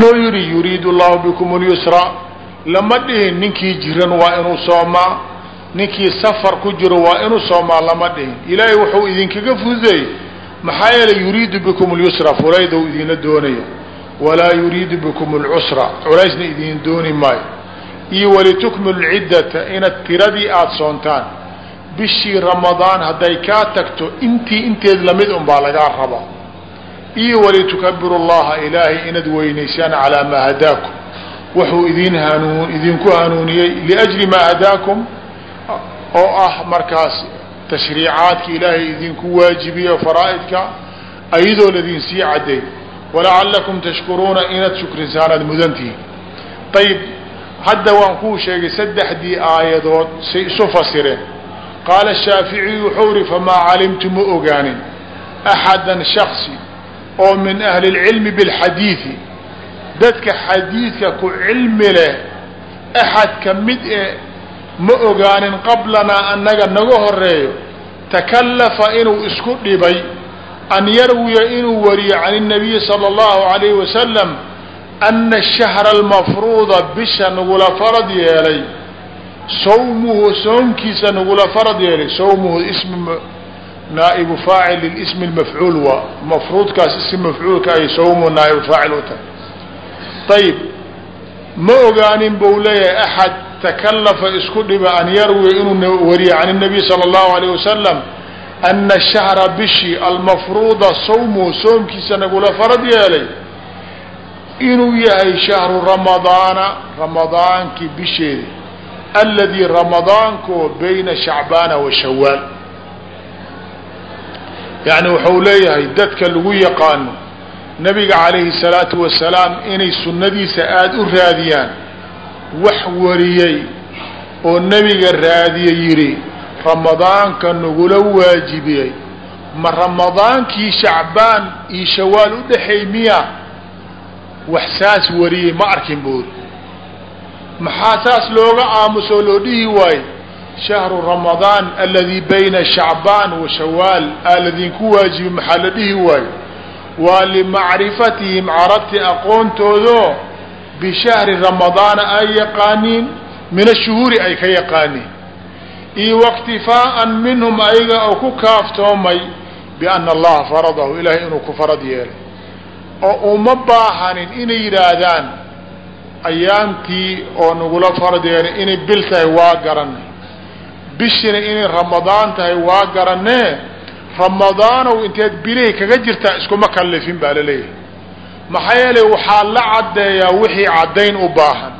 loo yidhi yuriidu llahu bikum اlyusra lama dhihin ninkii jiran waa inuu soomaa ninkii safar ku jiro waa inuu soomaa lama dhihin ilaahay wuxuu idinkaga fududeeyey maxaa yeelay yuriidu bikum اlyusra fulaydou idinla doonaya walaa yuriidu bikum اlcusra culaysna idin dooni maayo iyo walitukmilu lciddata inaad tiradii aada soontaan bishii ramadaan hadday kaa tagto intii inteed lamid un baa lagaa rabaa iyo walitukabiru llaha ilaahay inaad weynaysaan calaa maa hadaakum. Wuxuu idin hanuun idinku hanuuniyey liajli maa hadaakum oo ah markaas tashriicaadka ilaahay idinku waajibiye faraa'idka ayadoo ladin sii cadday. Walacalakum tashkuruuna inaad shukrisaan mudantihiin. Ayib hadda waan kuu sheegay saddexdii aayadood say isu fasireen. Qaala shaaficiyu wuxuu ihi famaa calimtu ma ogaanin axadan shaksi oo min ahli اlcilmi biاlxadiidi dadka xadiidka ku cilmi leh axad ka mid e ma ogaanin qablanaa annaga naga horeeyo takallafa inuu isku dhibay an yarwiya inuu wariyo can الnabiyi salى اllahu عalayhi wasalam ana الshahra almafruuda bisha nagula farad yeelay sawmuhu soomkiisa nagula farad yeelay sawmuhu ism naaibu faacil lilismi lmafcuul waa mafruudkaas ism mafcuulka ay sawmuhu naaibu faacil u tahay ayib ma ogaanin bau leeyahay axad takallafa isku dhiba an yarwiya inuu wariyo can الnabiy salى اllahu alayh wasalam ana shahra bishi almafruuda sawmuhu soomkiisa nagula farad yeelay inuu yahay shahru ramadaana ramadaankii bisheeda aladii ramadaanko bayna shacbaana wa shawaal yani wuxuu leeyahay dadka lagu yaqaano nabiga calayhi الsalaatu wasalaam inay sunnadiisa aada u raadiyaan wax wariyey oo nebiga raadiye yidhi ramadaanka nagula waajibiyey. Ma ramadaankii shacbaan iyo shawaal u dhexay miya? Wax saas wariyey ma arkin buuri maxaa saas looga aamusoo loo dhihi waaye shahru ramadaan aladii bayna shacbaan wa shawaal aaladinku waajibi maxaa la dhihi waayo. Waa limacrifatihim carabti aqoontoodo bishahri ramadaana ay yaqaaniin min ashuhuuri ay ka yaqaaniin iyo waiktifaa'an minhum ayaga oo ku kaaftoomay biana allaha faradahu ilaahay inuu ku farad yeelay. Oo uma baahanin inay yidhaahdaan ayaantii oo nagula farad yeelay inay bil tahay waa garanay bishina inay ramadaan tahay waa garanee. Ramadaanow inteed bilihii kaga jirtaa iskuma kallifin baa la leeyahay maxaa yeelay waxaa la caddeeyaa wixii caddayn u baahan.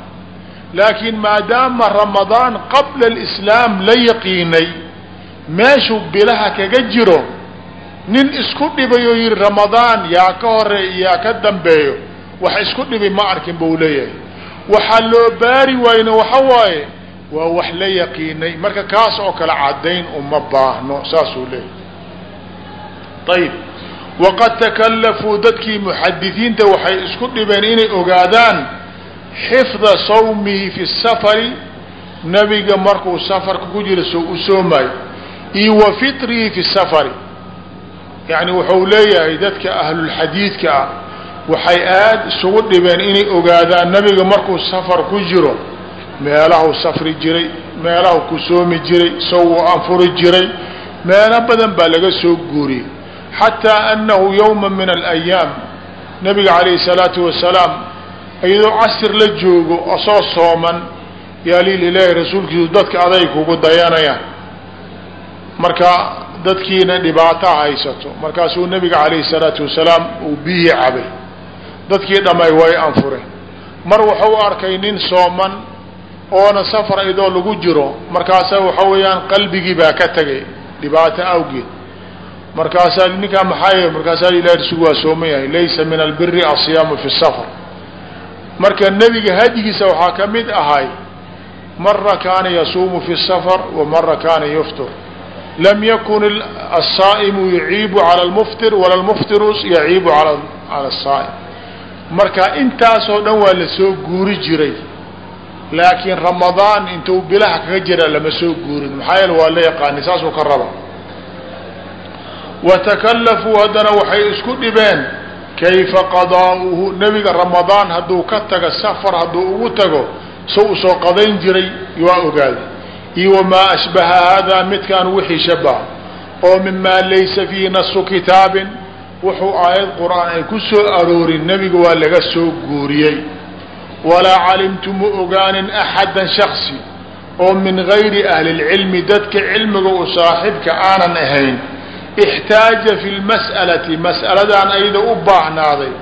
Laakiin maadaama ramadaan qabla alislaam la yaqiinay meeshuu bilaha kaga jiro nin isku dhibay oo yihi ramadaan yaa ka horeey yaa ka dambeeyo. Wax isku dhibay ma arkin buu leeyahay. Waxaa loo baari waayna waxa waaye waa wax la yaqiinay. Marka kaas oo kale caddayn uma baahno saasuu leeyahay. Ayib waqad takallafuu dadkii muxadisiinta waxay isku dhibeen inay ogaadaan xifda sawmihi fi safari. Nabiga markuu safarka ku jiro soo u soomaayo iyo wa fitrihi fi safari. Yani wuxuu leeyahay dadka ahlulxadiidka ah waxay aada isugu dhibeen inay ogaadaan nabiga markuu safar ku jiro meelahu safri jiray meelahu ku soomi jiray sawuu anfuri jiray meelo badan baa laga soo guuriyey. Xataa annahu yowma min alayaam nabiga calayhi salaatu wasalaam iyadoo casir la joogo asoo sooman yaa liil ilaahi rasuulkiisu dadka aday kugu dayanayaan marka dadkiina dhibaataa haysato markaasuu nabiga calayhi salaatu wasalaam uu biyii cabay. Dadkii dhammay way anfureen. Mar wuxuu arkay nin sooman oona safar idoo lagu jiro markaasa waxa weeyaan qalbigii baa ka tegay dhibaato awgeed. Markaasaa ninkaa maxaa markaasaa ilahi rasuul waa sooman yahay laysa min albiri asiyaamu fi safar. Marka nebiga hadyigiisa waxaa ka mid ahay mara kaana yasuumu fi safar wa mara kaana yuftur lam yakun asaa'imu yaciibu cala lmuftir wala lmuftiru yaciibu cala asaa'im marka intaasoo dhan waa la soo guuri jiray laakiin ramadaan intuu bilaha kaga jira lama soo guurin. Maxaa yeele waa la yaqaani saasuu ka raba watakallafuu haddana waxay isku dhibeen kayfa qadaa'uhu nebiga ramadaan hadduu ka tago safar hadduu ugu tago sow u soo qadayn jiray waa ogaaday. Iyo wamaa ashbaha haadaa midkaan wixii shabaha oo mimaa laysa fiihi nasu kitaabin wuxuu aayad qur'aan ay ku soo aroorin nebiga waa laga soo guuriyey walaa calimtu ma ogaanin axadan shaksi oo min gayri ahli lcilmi dadka cilmiga u saaxibka aanan ahayn ixtaaja fi lmas'alati mas'aladan ayada u baahnaaday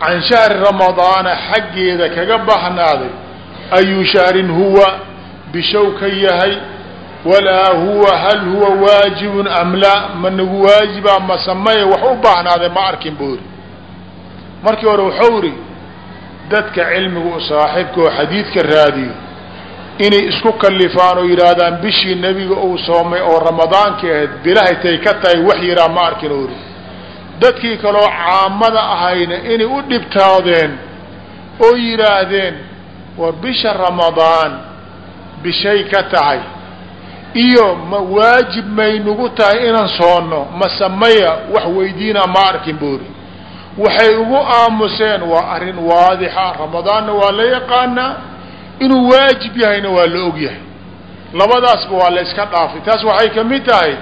can shahri ramadaana xaggeeda kaga baahnaaday ayu shahrin huwa bishow ka yahay walaa huwa hal huwa waajibun am laa ma nagu waajibaa ma sameya wax u baahnaaday ma arkin buu markii hore waxau idhi dadka cilmiga u saaxiibka oo xadiidka raadiyo inay isku kalifaan oo yidhaahdaan bishii nebiga uu soomay oo ramadaanka ahayd bilahay tay ka tahay wax yiraa ma arkin uri dadkii kaloo caamada ahayna inay u dhibtaadeen oo yidhaahdeen war bisha ramadaan bishay ka tahay iyo ma waajib may nagu tahay inaan soonno ma sameya wax weydiina ma arkin buuri waxay ugu aamuseen waa arrin waadixa. Ramadaanna waa la yaqaanaa. Inuu waajib yahayna waa la ogyahay labadaasba waa la yska dhaafay taas waxay ka mid tahay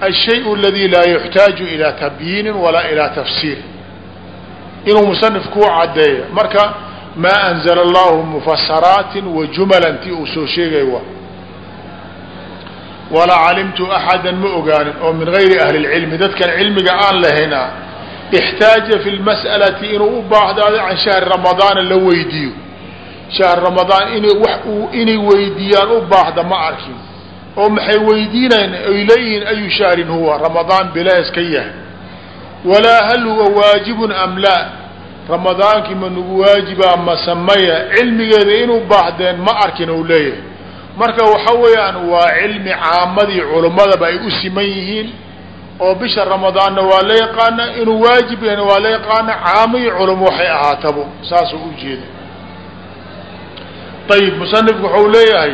alshay aladi laa yuxtaaju ilaa tabyiinin walaa ilaa tafsiir. Inuu musanif kuu caddeeyo. Marka maa anzala allahu mufasaraatin wa jumalan tii uu soo sheegay waa. Walaa calimtu axada ma ogaanin oo min gayri ahli lcilmi dadkan cilmiga aan lahayn ah اxtaaja fi اlmas'alati inuu u baahdaado can shahri ramadaana la weydiiyo shahr ramadaan in inay weydiiyaan u baahda ma arkin oo maxay weydiinayn ay leeyihiin ayu shahrin huwa ramadaan bilaas ka yahay walaa hal huwa waajibun am laa ramadaankii ma nagu waajibaa ma sameya cilmigeeda inuu baahdeen ma arkin ou leeyahay marka waxa weeyaan waa cilmi caamadii culimmadaba ay u siman yihiin oo bisha ramadaanna waa la yaqaana inuu waajib yahayna waa la yaqaana caamai culimo waxay ahaatabo. Saasuu ujeeda ayib musanifku waxau leeyahay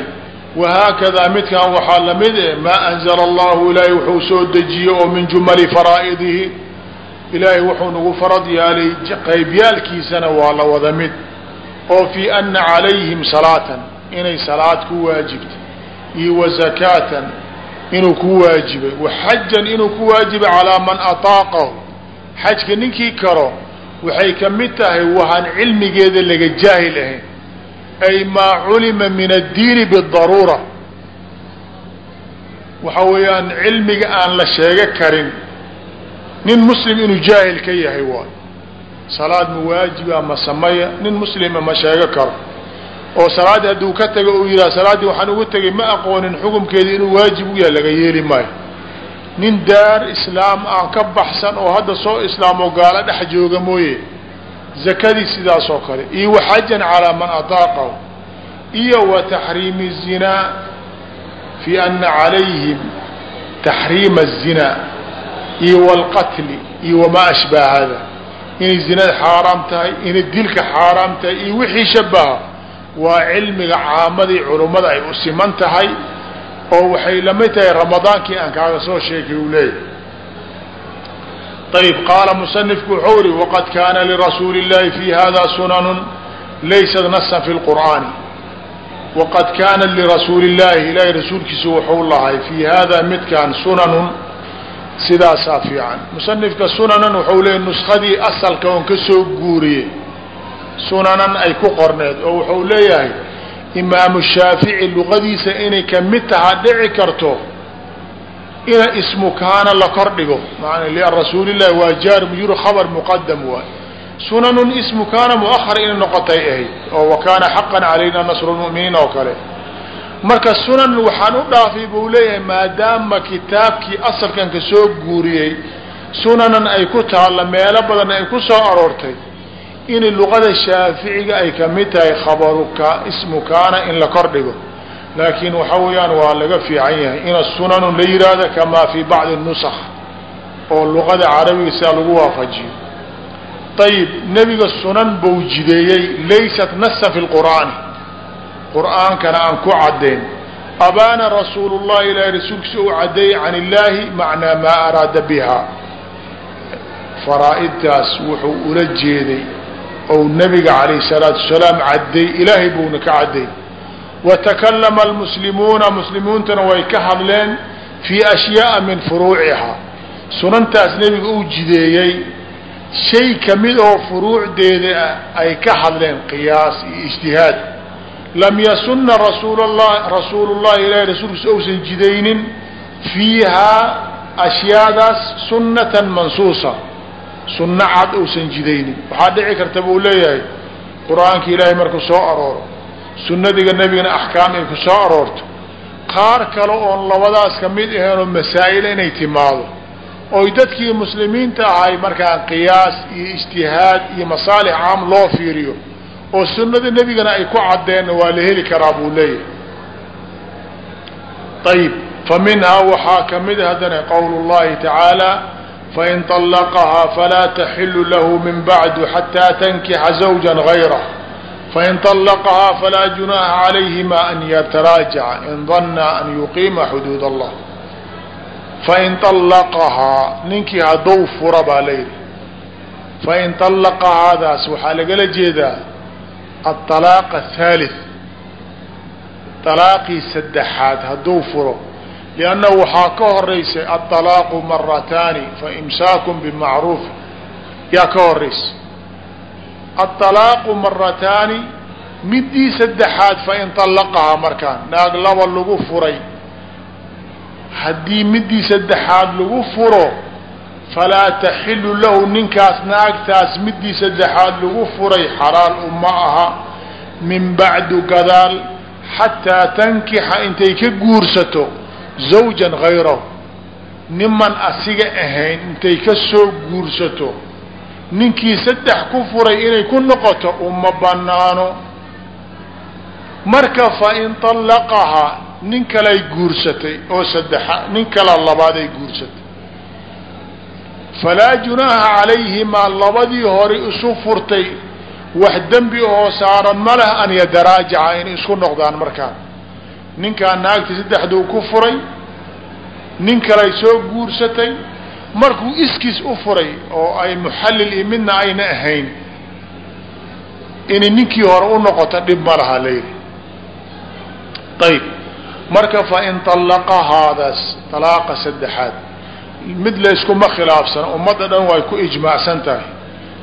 wahaakadaa midkan waxaa la mid e maa anzala allahu ilaahay wuxuu soo dejiyey oo min jumali faraa'idihi. Ilaahay wuxuu nagu farad yaalay qaybyaalkiisana waa la wada mid oo fii ana calayhim salaatan inay salaad ku waajibtay iyo wa zakaatan inuu ku waajibay wa xajan inuu ku waajibay calaa man ataaqahu. Xajka ninkii karo waxay ka mid tahay wahaan cilmigeeda laga jaahil ahayn ay maa culima min addiini bidaruura waxa weeyaan cilmiga aan la sheego karin. Nin muslim inuu jaahil ka yahay waay. Salaad ma ma sameya nin muslima ma sheego karo oo salaaddii hadduu ka tago uu yidhaha salaaddii waxaan ugu tegay ma aqoonin xukumkeedii inuu waajib u yahay laga yeeli maayo nin daar islaam ah ka baxsan oo hadda soo islaamoo gaalo dhex jooga mooye zakadii sidaas oo kale iyo waxajan calaa man ataaqahu iyo wa taxriimi الzinaa fi ana calayhim taxriima الzinaa iyo wاlqatli iyo wamaa ashbaha hada inay zinada xaaraam tahay inay dilka xaaraam tahay iyo wixii shabaha waa cilmiga caamadii culummada ay u siman tahay oo waxay la mid tahay ramadaankii aan kaaga soo sheegay uu leeyahay. Ayb qaala musanifku wuxuu ihi waqad kaana lirasuuli اllahi fi hada sunanu laysat nasan fi lqur'aani waqad kaana lirasuuli اllahi ilaahay rasuulkiisa wuxuu lahay fii hada midkan sunanun sidaasaa fiican. Musanifka sunanan wuxuu leeyay nuskadii asalka oon ka soo guuriyey sunanan ay ku qorneed oo wuxuu leeyahay imaamu shaafici luqadiisa inay ka mid taha dhici karto ina ismu kaana la kor dhigo. Man rasuulillahi waa jaar mujru khabar muqadam waay. Sunanun ismu kaana muahar inay noqotay ahayd oo wa kaana xaqan calayna nasru lmu'miniin oo kale. Marka sunan waxaan u dhaafay buu leeyahay maadaama kitaabkii asalkan ka soo guuriyey sunanan ay ku taalla meelo badan ay ku soo aroortay in luqada shaaficiga ay ka mid tahay khabaruka ismu kaana in la kor dhigo. Laakiin waxa weeyaan waa laga fiican yahay. Ina sunanu la yihahda kamaa fi bacdi nusakh oo luqada carabiga sidaa lagu waafajiyo. Ayib nebiga sunan buu jideeyey laysat nasa fi lqur'aani qur'aankana aan ku caddayn abaana rasuulu llahi ilaahi rasuulkiisa u caddeeyey can illaahi macnaa maa araada biha faraa-idtaas wuxuu ula jeeday ou nabiga calayhi salaatu wasalaam cadday ilaahay buuna ka cadday watakallama almuslimuuna muslimiintuna way ka hadleen fii ashyaaa min furuucihaa. Sunantaas nebiga uu jideeyey shay ka mid oo furuucdeeda ay ka hadleen qiyaas iyo ijtihaad. Lam yasuna rasuul lah rasuulu llahi ilahi rasuulkiisa ousan jidaynin fiihaa ashyaadaas sunnatan mansuusa sunno cad ousan jidaynin. Waxaa dhici karta buu leeyahay qur'aanka ilaahay markuu soo arooro sunnadiga nebigana axkaam ay ku soo aroorto. Qaar kale oon labadaas ka mid aheenoo masaa'il inay timaado oy dadkii muslimiinta ahay markaa qiyaas iyo ijtihaad iyo masaalix caam loo fiiriyo oo sunnada nebigana ay ku caddeenna waa la heli karaa buu leeyahay. Ayib fa minhaa waxaa ka mid haddana qowlu llahi tacaala fain طallaqahaa falaa taxilu lahu min bacdu xataa tankixa zawja gayrah fain طallaqahaa falaa junaaha calayhima an yataraajaca in danna an yuqiima xuduud allah fain طallaqahaa ninkii hadduu fura baa layidhi fain طallaqahaadaas waxaa lagala jeedaa aلطalaaq الثaalث طalaaqii saddexaad hadduu furo liannahu waxaa ka horeysay aalaaqu fa imsaakum bimacruuf yaa ka horeysa aalaaqu marataani midii saddexaad fain allaqahaa markaa naag laba lagu furay haddii middii saddexaad lagu furo falaa taxilu lahu ninkaas naagtaas midii saddexaad lagu furay xalaal uma aha min bacdu gadaal xataa tankixa intay ka guursato zawjan hayrahu niman asiga ahayn intay ka soo guursato. Ninkii saddex ku furay inay ku noqoto uma banaano marka fain طallaqahaa nin kalay guursatay oo saddexa nin kala labaad ay guursatay. Falaa junaaha calayhimaa labadii hore isu furtay. Wax dembi oo saaran ma leh an yadaraajaca inay isku noqdaan markaan ninkaa naagta saddexduu ku furay nin kale soo guursatay markuu iskiis u furay oo ay muxallil iyo midna ayna ahayn inay ninkii hore u noqoto dhib ma laha layidhi ayib marka fain allaqa haadaas talaaqa saddexaad mid layskuma khilaafsan ummadda dhan way ku ijmaacsan tahay.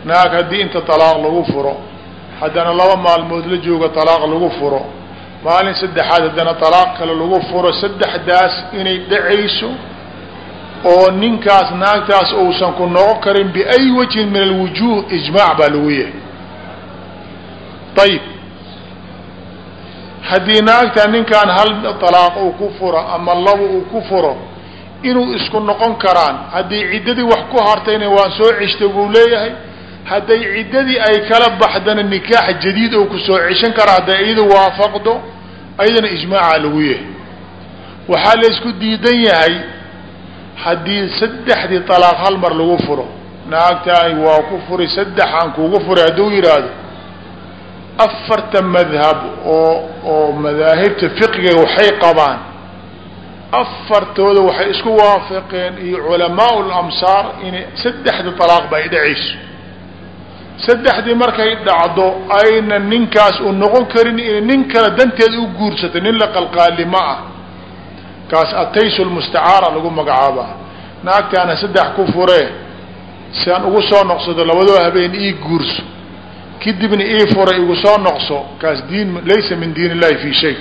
Naag haddii inta talaaq lagu furo haddana laba maalmood la jooga talaaq lagu furo maalin saddexaad haddana talaaq kale lagu furo saddexdaas inay dhacayso oo ninkaas naagtaas uusan ku noqon karin biay wajhin min alwujuuh ijmaac baa lagu yahay ayib haddii naagtaa ninkaan hal talaaq uu ku furo ama labo uu ku furo inuu isku noqon karaan haddii ciddadii wax ku hartayna waan soo ceshtay buu leeyahay hadday ciddadii ay kala baxdana nikaax jadiid oo ku soo ceshan kara hadday iyadu waafaqdo ayadana ijmaaca lagu yahay waxaa la isku diidan yahay haddii saddexdii طalaaq hal mar lagu furo naagtaay waa ku furay saddexaan kugu furay hadduu yidhaahdo afarta madhab oo oo madaahibta fiqiga waxay qabaan afartooda waxay isku waafaqeen iyo culamaau lamsaar inay saddexdii طalaaq ba ay dhacayso saddexdii markay dhacdo ayna ninkaas u noqon karin inay nin kale danteeda u guursatay nin la qalqaalima ah. Kaas ataysu lmustacaara lagu magacaabaa naagtaana saddex ku furee si aan ugu soo noqsado labadoo habeen ii guurso. Kadibna ii furay igu soo noqso kaas diin laysa min diin illahi fi shay.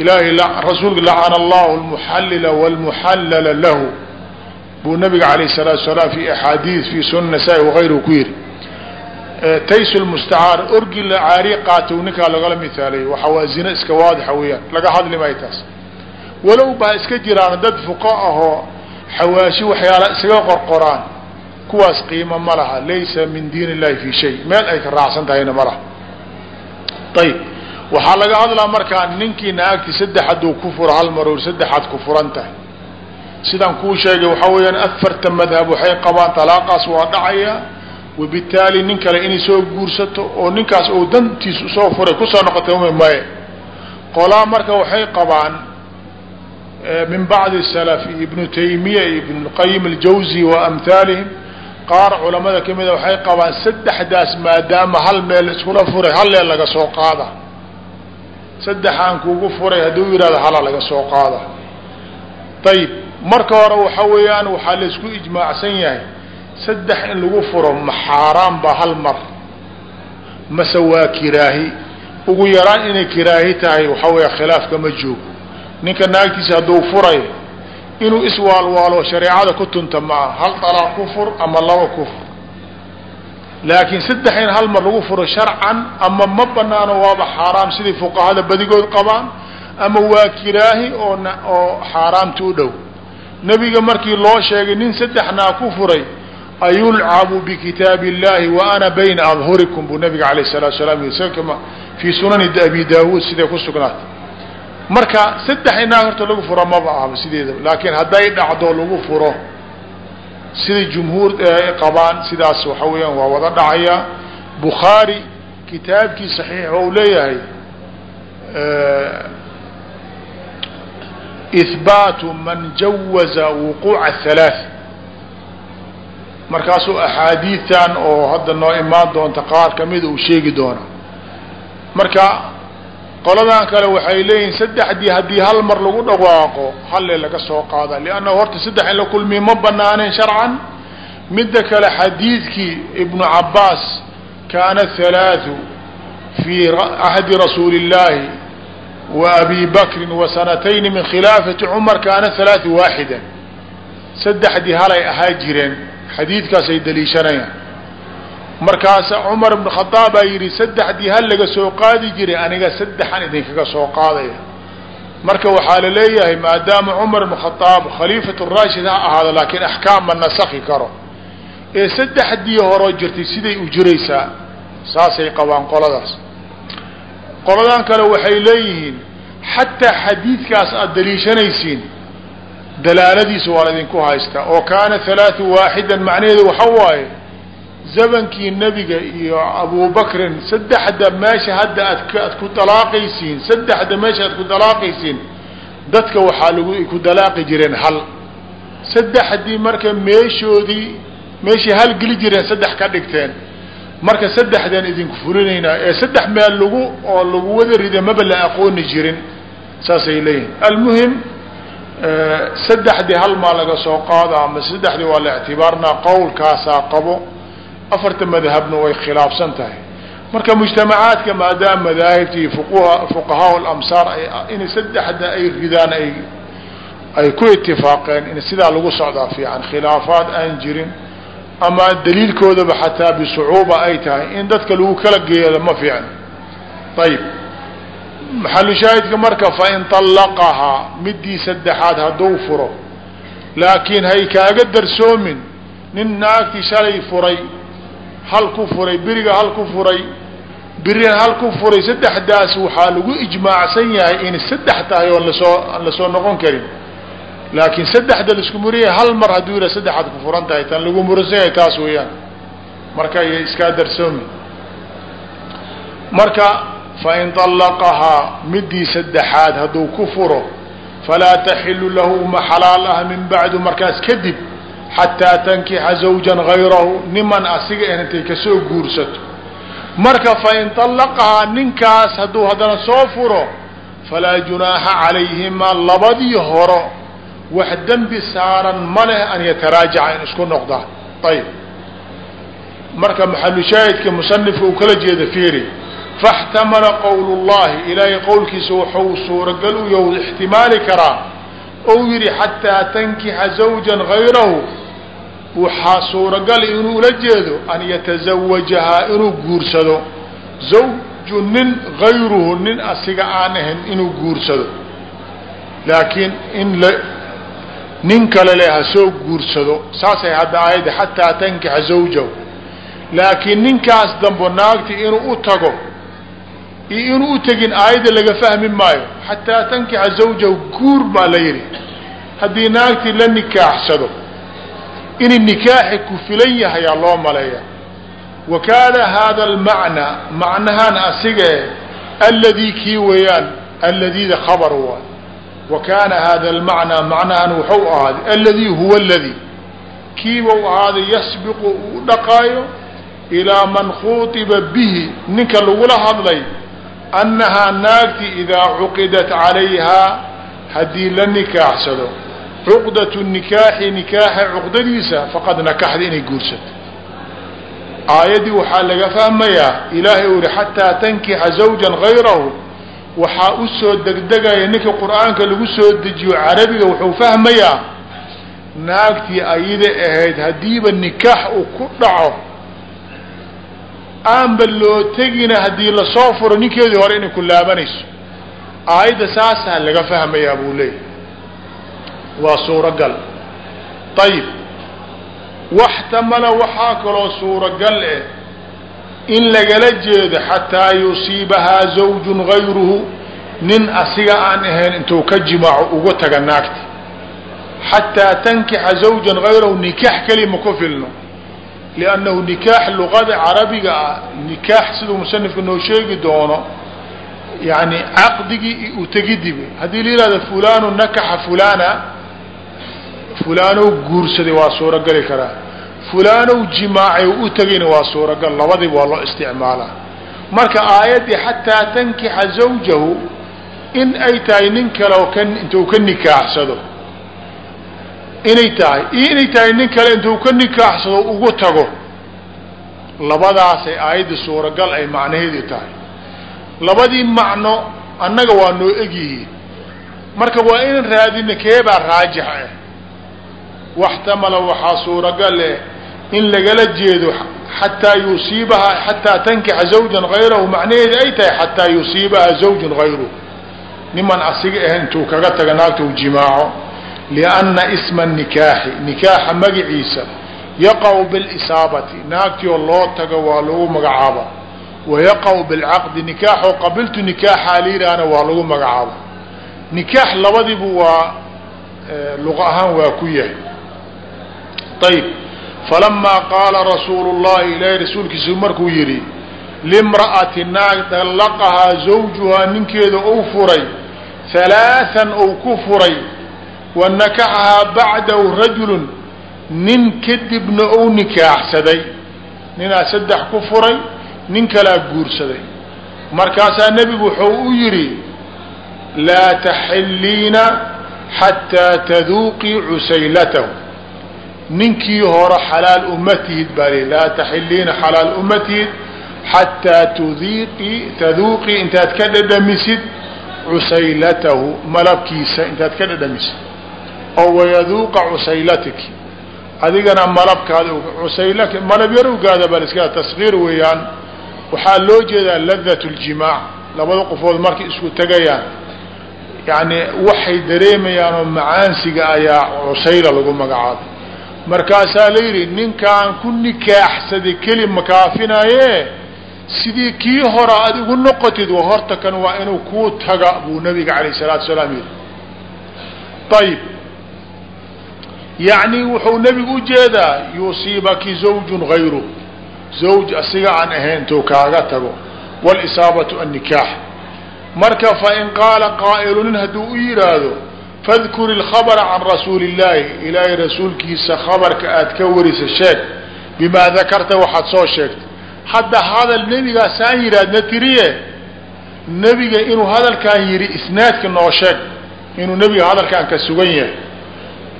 Ilaahay rasuulka lacana allahu almuxallila walmuxallala lahu. Buu nabiga alayh الsalaatu salaam fi axaadiid fi sunan nasaa-i wagayruhu ku yihi taysu lmustacaar orgi la caari qaatow ninkaa lagala mihaalay waxa waa zina iska waadixa weeyaan. Laga hadli maayo taas walow baa iska jiraan dad fuqa ahoo xawaashi waxyaala isaga qorqoraan. Kuwaas qiimo ma laha. Laysa min diin illahi fi shay. Meel ay ka raacsan tahayna ma laha. Ayib waxaa laga hadlaa markaa ninkii naagti saddex hadduu ku furo hal maroor saddexaad ku furan tahay. Sidaan kuu sheegay waxaa weeyaan afarta madhab waxay qabaan talaaqaas waa dhacaya wabitaali nin kale inay soo guursato oo ninkaas uu dantiis u soo furay ku soo noqotay uma maye. Qolaa marka waxay qabaan min bacdi salaf ibnu taymiya iyo ibn اlqayim aljawzi wa amhaalihim qaar culamada ka mida waxay qabaan saddexdaas maadaama hal meel iskula furay hal leel laga soo qaada. Saddexaan kugu furay hadduu yidhahdo hala laga soo qaada. Ayib marka hore waxa weeyaan waxaa la isku ijmaacsan yahay saddex in lagu furo ma xaaraan ba hal mar. Mase waa kiraahi? Ugu yaraan inay kiraahi tahay waxaa weya khilaafka ma joogo. Ninka naagtiisa hadduu furay inuu iswaalwaalo shareecada ku tunta maaha hal dalaaq ku fur ama laba ku fur. Laakiin saddex in hal mar lagu furo sharcan ama ma banaano waaba xaaraam sidai fuqahada badigood qabaan ama waa kiraahi oo oo xaaraamta u dhow. Nebiga markii loo sheegay nin saddexnaa ku furay ayulcabu bikitaab illahi wa ana bayna adhurikum buu nabiga alayh salatu salaam yii fii sunani abi daawuud siday ku sugnaatay? Marka saddex inaag horta lagu furo maba ahba sideeda laakiin hadday dhacdo lagu furo siday jumhuur qabaan sidaas waxa weeyaan waa wada dhacaya. Bukhaari kitaabkii saxiix ou leeyahay ihbaatu man jawaza wuquuca halaath markaasuu axaadiitan oo hadda noo imaan doonta qaar kamida uu sheegi doona marka qoladan kale waxay leeyihiin saddexdii haddii hal mar lagu dhawaaqo halle laga soo qaada. Liannahu horta saddex in la kulmiya ma banaaneen sharcan. Midda kale xadiidkii ibnu cabaas kaana halaathu fii cahdi rasuuli illaahi wa abi bakrin wa sanatayni min khilaafati cumar kaana halaathu waaxida saddexdii halay ahaa jireen xadiidkaasay daliishanayaan. Markaasa cumar ibn khadaab baa yidhi saddexdii hal laga soo qaadi jiray aniga saddexan idinkaga soo qaadaya. Marka waxaa la leeyahay maadaama cumar ibn khadaab khaliifat raashid ha ahaado laakiin axkaam ma nasakhi karo. Ee saddexdii horoo jirtay siday u jiraysaa saasay qabaan qoladaas. Qoladan kale waxay leeyihiin xataa xadiidkaas aada daliishanaysiin dalaaladiisa waa la idinku haystaa oo kaana halaatu waaxidan macnaheedu waxa waaye zamankii nebiga iyo abubakrin saddexda meesha hadda aad aad ku dalaaqaysiin saddexda meesha aad ku dalaaqaysiin dadka waxaa lagu ku dalaaqi jireen hal. Saddexdii marka meeshoodii meeshii hal geli jireen saddex ka dhigteen. Marka saddexdan idinku fulinaynaa ee saddex meel lagu oo lagu wada rida maba la aqooni jirin saasay leeyihiin almuhim saddexdii hal maa laga soo qaada ama saddexdii waa la ictibaarnaa qowlkaasaa qabo. Afarta madhabna way khilaafsan tahay. Marka mujtamacaadka maadaama madaahibta iyo fuqahaa lamsaar in saddexda ay ridaan ay ay ku itifaaqeen in sidaa lagu socdaa fiican. Khilaafaad aan jirin ama daliilkoodaba xataa bisucuuba ay tahay. In dadka lagu kala geeyada ma fiicn ayib maxalu shaahidka marka fain طallaqahaa midii saddexaad hadduu furo laakiin hay kaaga darsoomin nin naagtii shalay furay hal ku furay beriga hal ku furay berigan hal ku furay saddexdaas waxaa lagu ijmaacsan yahay inay saddex tahay oon la soo aan la soo noqon karin laakiin saddexda la isku muriyay hal mar hadduu yidhah saddexaad ku furan tahay tan lagu muransan yahay taas weeyaan marka iyo iskaa darsoomi marka fain طallaqahaa midii saddexaad hadduu ku furo falaa taxilu lahu ma xalaal ah min bacdu markaas kadib xataa tankixa zawjan gayrahu niman asiga en intay ka soo guursato marka fain طallaqahaa ninkaas hadduu haddana soo furo falaa junaaxa calayhimaa labadii horo wax dembi saaran ma leh an yataraajaca in isku noqdaan ayb marka maxalu shaahidka musanifka uu kala jeeda faاxtamala qowl اllahi ilaahay qowlkiisa waxuu suuragal u yo ixtimaali karaa ou yihi xataa tankixa zawja gayrahu waxaa suuragal inuu ula jeedo an yatazawajahaa inuu guursado zawju nin gayruhu nin asiga aan ahayn inuu guursado laakiin in la nin kale le ha soo guursado saasay hadda aayadda xataa tankixa zawjahu laakiin ninkaas dambo naagti inuu u tago iyo inuu u tegin aayadda laga fahmi maayo xataa tankixa zawjahu guur baa la yidhi. Haddii naagtii la nikaaxsado inay nikaaxi ku filan yahayaa loo maleeya wa kaana hada almacnaa macnahan asige alladii kii weeyaan alladida khabar waay. Wa kaana hada almacnaa macnahan wuxuu ahaaday alladii huwa aladii kiiba u ahaaday yasbiqu uu dhaqaayo ilaa man khuuطiba bihi ninka lagula hadlay annahaa naagti idaa cuqidat calayhaa haddii la nikaaxsado cuqdatu nikaaxi nikaaxa cuqdadiisa faqad nakaxda inay guursato aayaddii waxaa laga fahmayaa ilaahay uu yihi xataa tankixa zawjan gayrahu waxaa u soo degdegaya ninka qur'aanka lagu soo dejiyo carabiga wuxuu fahmayaa naagtii ayada ahayd haddiiba nikaax uu ku dhaco aanba loo tegina haddii la soo furo ninkeedii hore inay ku laabanayso. Aayadda saasaa laga fahmayaa buu leeyahy waa suuragal. Ayib waxtamala waxaa kaloo suuragal eh in lagala jeedo xataa yusiibahaa zawjun gayruhu nin asiga aan ahayn intuu ka jimaaco uga taga naagti. Xataa tankixa zawjan gayrahu nikaax kelima ku filno liannahu nikaax luqada carabiga ah nikaax siduu musanifka noo sheegi doono yani caqdigii u tegidiba haddii la yihahdo fulanu nakaxa fulana fulanow guursaday waa suurogeli karaa fulanow jimaacay u tegayna waa suuragal labadiba waa loo isticmaalaa marka aayaddii xataa tankixa zawjahu in ay tahay nin kale oo ka intuu ka nikaaxsado inay tahay. Iyo inay tahay nin kale intuu ka nikaaxsado ugu tago. Labadaasay aayadda suuragal ay macnaheedii tahay. Labadii macno annaga waa noo egyihiin. Marka waa inan raadina keebaa raajix ah waxtamala waxaa suuragal eh in lagala jeedo xataa yusiibaha xataa tankixa zawjan gayrahu macnaheedi ay tahay xataa yusiibaha zawjun gayruhu niman asiga ah intuu kaga taga naagta u jimaaco lianna isma nikaaxi nikaaxa magaciisa yaqacu bilisaabati naagtii oo loo tago waa lagu magacaaba wayaqacu bilcaqdi nikaaxoo qabiltu nikaaxaa liiraana waa lagu magacaaba nikaax labadiibu waa luqa ahaan waa ku yahay ayb falamaa qaala rasuulu llahi ilaahay rasuulkiisu markuu yidhi limra'ati naag dallaqahaa zawjuhaa ninkeeda ou furay halaaan ou ku furay wa nakaxahaa bacdahu rajulun nin kadibna ou nikaaxsaday. Ninaa saddex ku furay nin kalaa guursaday. Markaasaa nebigu wuxuu u yidhi laa taxilliina xataa taduuqii cusaylatahu. Ninkii hore xalaal uma tihid baa li laa taxilliina xalaal uma tihid xataa tudiiqii taduuqii intaad ka dhadhamisid cusaylatahu malabkiisa intaad ka dhadhamisid oo wayaduuqa cusaylatiki. Adigana malabkaada cusayla malab yar ugaada baa iska taskiir weeyaan. Waxaa loo jeedaa ladat ljimaac labada qofood markay isku tegayaan. Yani waxay dareemayaan oo macaansiga ayaa cusayla lagu magacaabo markaasaa la yidhi ninkaan ku nikaaxsaday keli makaafinaaye sidii kii hora aad igu noqotid horta kan waa inuu kuu taga buu nabiga alayh الsalaatu salaam yidhi. Ayib yani wuxuu nebigu u jeedaa yusiibaki zawjun gayru zawj asiga aan ahayn tuu kaaga tago. Wاlisaabatu annikaax marka fain qaala qaa'ilu nin hadduu u yidhaahdo fadkur ilkhabra can rasuuli illaahi ilaahay rasuulkiisa khabarka aad ka warisa sheeg. Bimaa dakarta waxaad soo sheegtay. Hadda hadal nebigaasaan yidhahdna tiriye nebiga inuu hadalkaan yidhi isnaadka noo sheeg. Inuu nebiga hadalkaan ka sugan yahay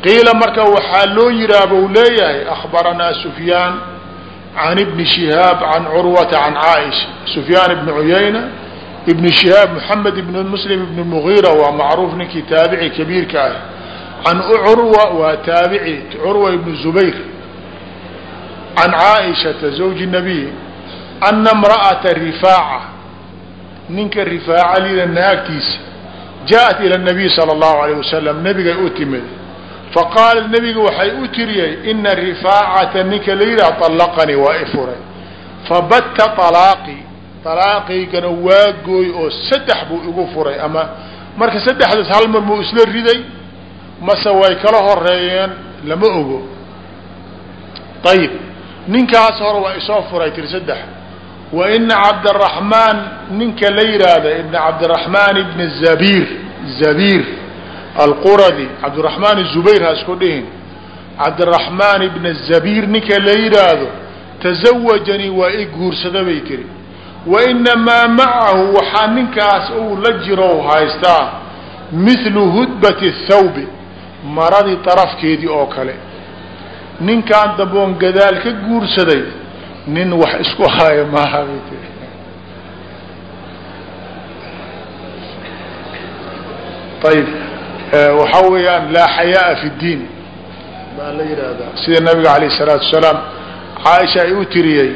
qiila marka waxaa loo yihaa buu leeyahay akhbaranaa sufyaan can ibni shihaab can curwata can caaisha. Sufyaan ibni cuyayna ibn shihaab moxamed ibn muslim ibn mugiira waa macruuf ninkii taabici kabiirka ah. Can curwa waa taabici curwa ibn zubayr. Can caaishata zawji nabiy ana imra'ata rifaaca. Ninka rifaaca lida naagtiisa jaaءat ila nabiy sala allahu alayh wasalam nabigay u timid faqaalat nabiga waxay u tiriyey ina rifaacata ninka la yidhaah allaqanii waa i furay. Fabatta alaaqii alaaqaygana waa gooy oo saddex buu igu furay ama marka saddexdaas hal mar muu isla riday mase way kala horeeyeen lama ogo. Ayib ninkaas hore waa isoo furay tiri saddex. Wa ina cabdaraxmaan ninka la yidhaahda ibna cabdiraxmaan ibna zabiir zabiir alquradi cabdiraxmaan zubayr ha isku dhihin. Cabdiraxmaan ibna zabiir ninka la yidhaahdo tasawajanii waa i guursada bay tiri. Wa wainamaa macahu waxaa ninkaas uu la jiro haystaa mithlu hudbati thawbi maradii darafkeedii oo kale. Ninkaan damboon gadaal ka guursaday nin wax isku haayo maaha bay tiri. Ayib waxaa weeyaan laa xayaaa fi ddiin baa la yidhaahdaa sida nabiga alayh الsalaatu wasalaam caaisha ay u tiriyey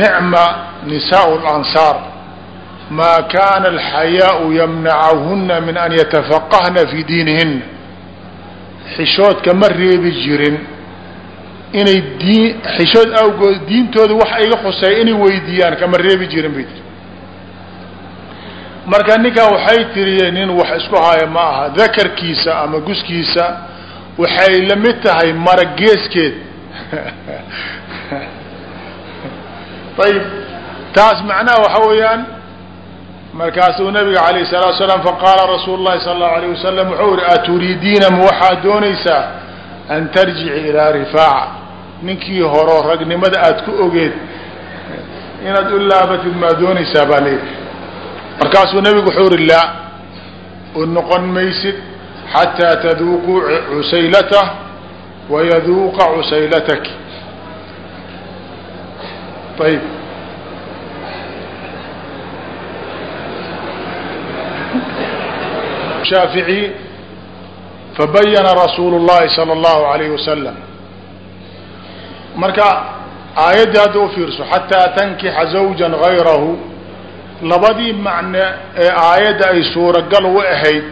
nicma nisaء اlansaar maa kana alxayaau yamnacahuna min an yatafaqahna fi diinihina xishoodka ma reebi jirin inay diin xishood awgood diintooda wax iga khuseeya inay weydiiyaan kama reebi jirin bay tiri marka ninkaa waxay tiriyeen nin wax isku haya ma aha dakarkiisa ama guskiisa waxay la mid tahay mara geeskeed ayib taas macnaha waxa weeyaan markaasuu nabiga alayh الsalatu salaam faqaala rasuul lahi sal اlahu alيه wasalam wuxuu yihi aturiidiina ma waxaad doonaysaa an tarjici ilaa rifaaca ninkii horo ragnimada aad ku ogeed inaad u laabatid maa doonaysaa baa layidhi markaasuu nabigu wuxuu yihi laa u noqon maysid xataa taduuquu cusaylatah wayaduuqa cusaylataki ayib shaafiعي fabayana rasuulu الlahi salى الlahu عalayه wasalam marka aayaddii hadda u fiirso xataa tankixa zawja غayrahu labadii macno ee aayadda ay suuragal u ahayd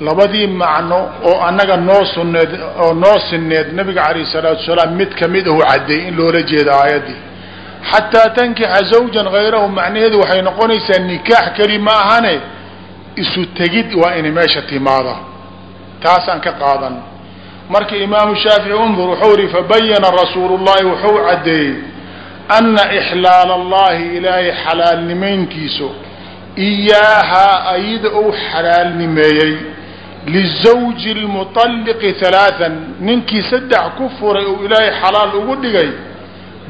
labadii macno oo annaga noo sunneed oo noo sineed nabiga alayh الsalaatu wasalaam mid ka mid ahu cadday in loola jeeda aayaddii. Xataa tankixa zawjan hayrahu macnaheedu waxay noqonaysaa nikaax keli ma ahane isu tegid waa inay meesha timaada. Taasaan ka qaadan. Marka imaamu shaafici undur wuxuu ihi fabayana rasuulu llahi wuxuu caddeeyey ana ixlaal allahi ilaahay xalaalnimayntiisu iyaahaa ayada ou xalaalnimeeyey lizawji lmuطalliqi halaaan ninkii saddex ku furay oo ilaahay xalaal ugu dhigay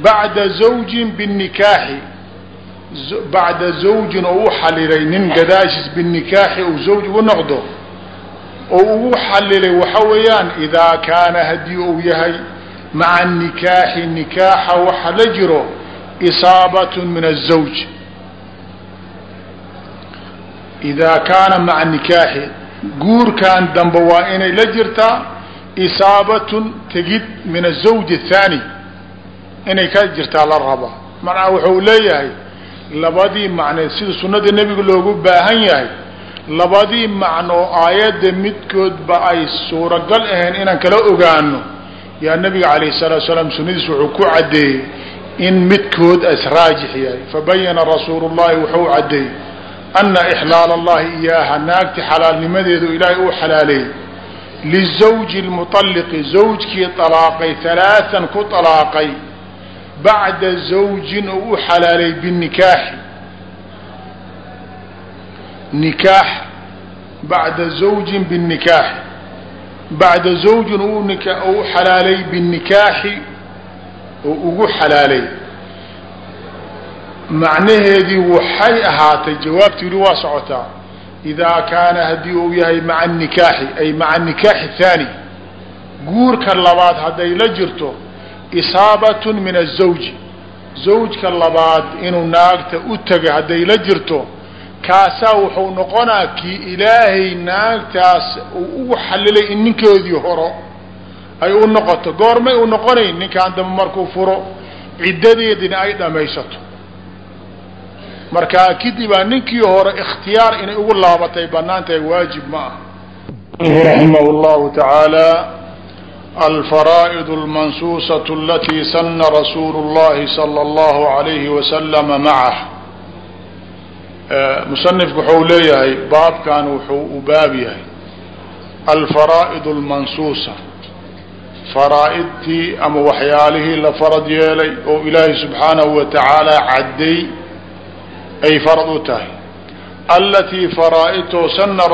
bacda zawjin binikaaxi bacda zawjin oo u xalilay nin gadaashiis binikaaxi uu zawj ugu noqdo oo ugu xalilay waxa weeyaan idaa kaana haddii uu yahay maca nikaaxi nikaaxa waxa la jiro isaabatun min azawj idaa kaana maca nikaaxi guurkan dambe waa inay la jirtaa isaabatun tegid min azawj athaani inay ka jirtaa la raba macnaha wuxuu leeyahay labadii macne sida sunnada nebiga loogu baahan yahay labadii macno aayadda midkoodba ay suuragal ahayn inaan kala ogaano yaa nabiga calayhi salaatu salaam sunnadiis wuxuu ku caddeeyey in midkood asraajix yahay fabayana rasuulu llahi wuxuu caddeeyey ana ixlaal allahi iyaaha naagti xalaalnimadeedu ilaahay uu xalaaleeyey lizawji lmuطalliqi zawjkii طalaaqay halaaan ku طalaaqay bacda zawjin oo u xalaalay binikaaxi nikaax bacda zawjin binikaaxi bacda zawjin u u xalaalay binikaaxi oo ugu xalaalay. Macnaheedii waxay ahaatay jawaabti yidhi waa socotaa idaa kaana haddii uu yahay maca nikaaxi ay maca nikaaxi thaani. Guurka labaad hadday la jirto isaabatun min azawji zawjka labaad inuu naagta u tegay hadday la jirto kaasaa wuxuu noqonaa kii ilaahay naagtaas uu ugu xalilay in ninkoodii horo ay u noqoto goormay u noqonayn ninkaan dambe markuu furo ciddadeedina ay dhamaysato markaa kadibaa ninkii hore ikhtiyaar inay ugu laabatay bannaan tahay waajib ma ah raximah llahu tacaala alfaraa'id almansuusaة alatii sana rasuulu اllahi salى اllahu عalayhi wasalama macah musanifku wuxuu leeyahay baabkan wuxuu u baab yahay. Alfaraa'id almansuusa faraa'idtii ama waxyaalihii la farad yeelay oo ilaahay subxaanahu wa tacaala cadday ay farad u tahay. Alatii faraa'idtoo sana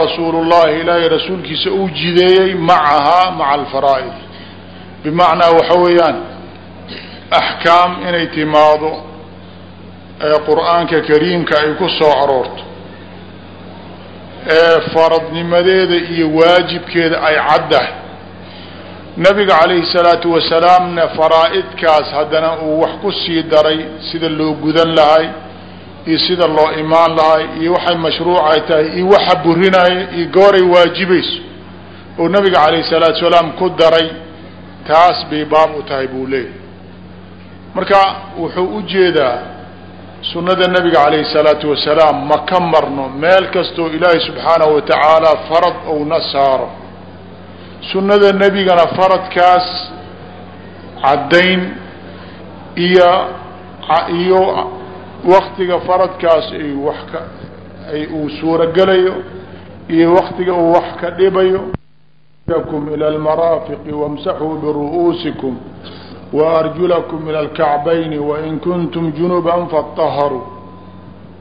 ilaahay rasuulkiisa uu jideeyey macahaa maca alfaraa'id. Bimacnaa waxa weeyaan axkaam inay timaado ee qur'aanka kariimka ay ku soo aroorto ee faradnimadeeda iyo waajibkeeda ay caddahay nabiga calayhi salaatu wasalaamna faraa-idkaas haddana uu wax ku sii daray sida loo gudan lahay iyo sida loo imaan lahay iyo waxay mashruucay tahay iyo waxa burinaya iyo gooray waajibayso oo nabiga calayhi salaatu wasalaam ku daray. Taas bay baab u tahay buu leeyahy marka wuxuu u jeedaa sunnada nabiga calayhi salaatu wasalaam ma ka marno meel kastoo ilaahay subxaanahu wa tacaala farad ouna saaro. Sunnada nebigana faradkaas caddayn iyo iyo waktiga faradkaas ay wax ka ay uu suurogelayo iyo waktiga uu wax ka dhibayo. Kum ila almaraafiqi wamsaxuu biru'uusikum waarjulakum ila alkacbayni wain kuntum junuban faطaharuu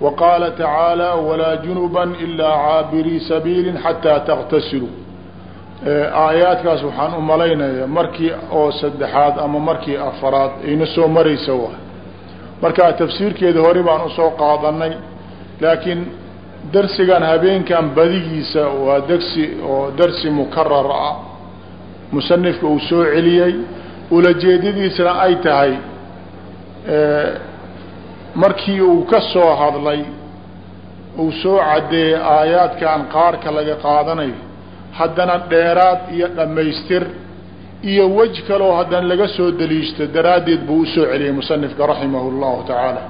waqaala tacaala walaa junuban ilaa caabirii sabiilin xataa taغtasiluu aayaadkaas waxaan u malaynayaa markii oo saddexaad ama markii afaraad ayna soo maraysa waay marka tafsiirkeeda hore baan u soo qaadanay laakiin darsigan habeenkan badigiisa waa dersi oo darsi mukarar ah musanifka uu soo celiyey ulajeedadiisna ay tahay markii uu ka soo hadlay uu soo caddeeyey aayaadkan qaarka laga qaadanayo haddana dheeraad iyo dhammaystir iyo wej kaloo haddana laga soo daliishto daraaddeed buu u soo celiyey musanifka raximahu llahu tacaala.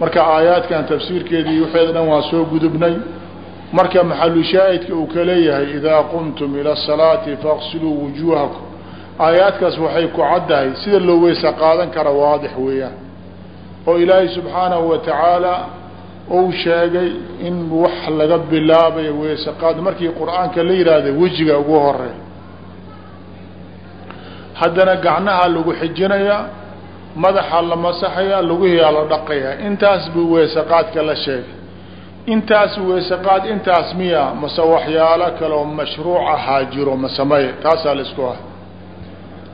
Marka aayaadkan tafsiirkeedii waxeeda dhan waa soo gudubnay. Marka maxalu shaahidka uu ka leeyahay idaa qumtum ila asalaati faqsiluu wujuuhakum aayaadkaas waxay ku caddahay sida loo weysa qaadan kara waadix weeyaan. Oo ilaahay subxaanahu wa tacaala uu sheegay in wax laga bilaabayo weyse qaad markii qur'aanka la yidhaahda wejiga ugu horey haddana gacnaha lagu xijinayaa madaxa la masaxayaa lugihiyaa la dhaqayaa intaas buu weeseqaadka la sheegay. Intaas weeseqaad intaas miya mase waxyaalo kaleoo mashruuc ahaa jiro masameye taasaa la isku ah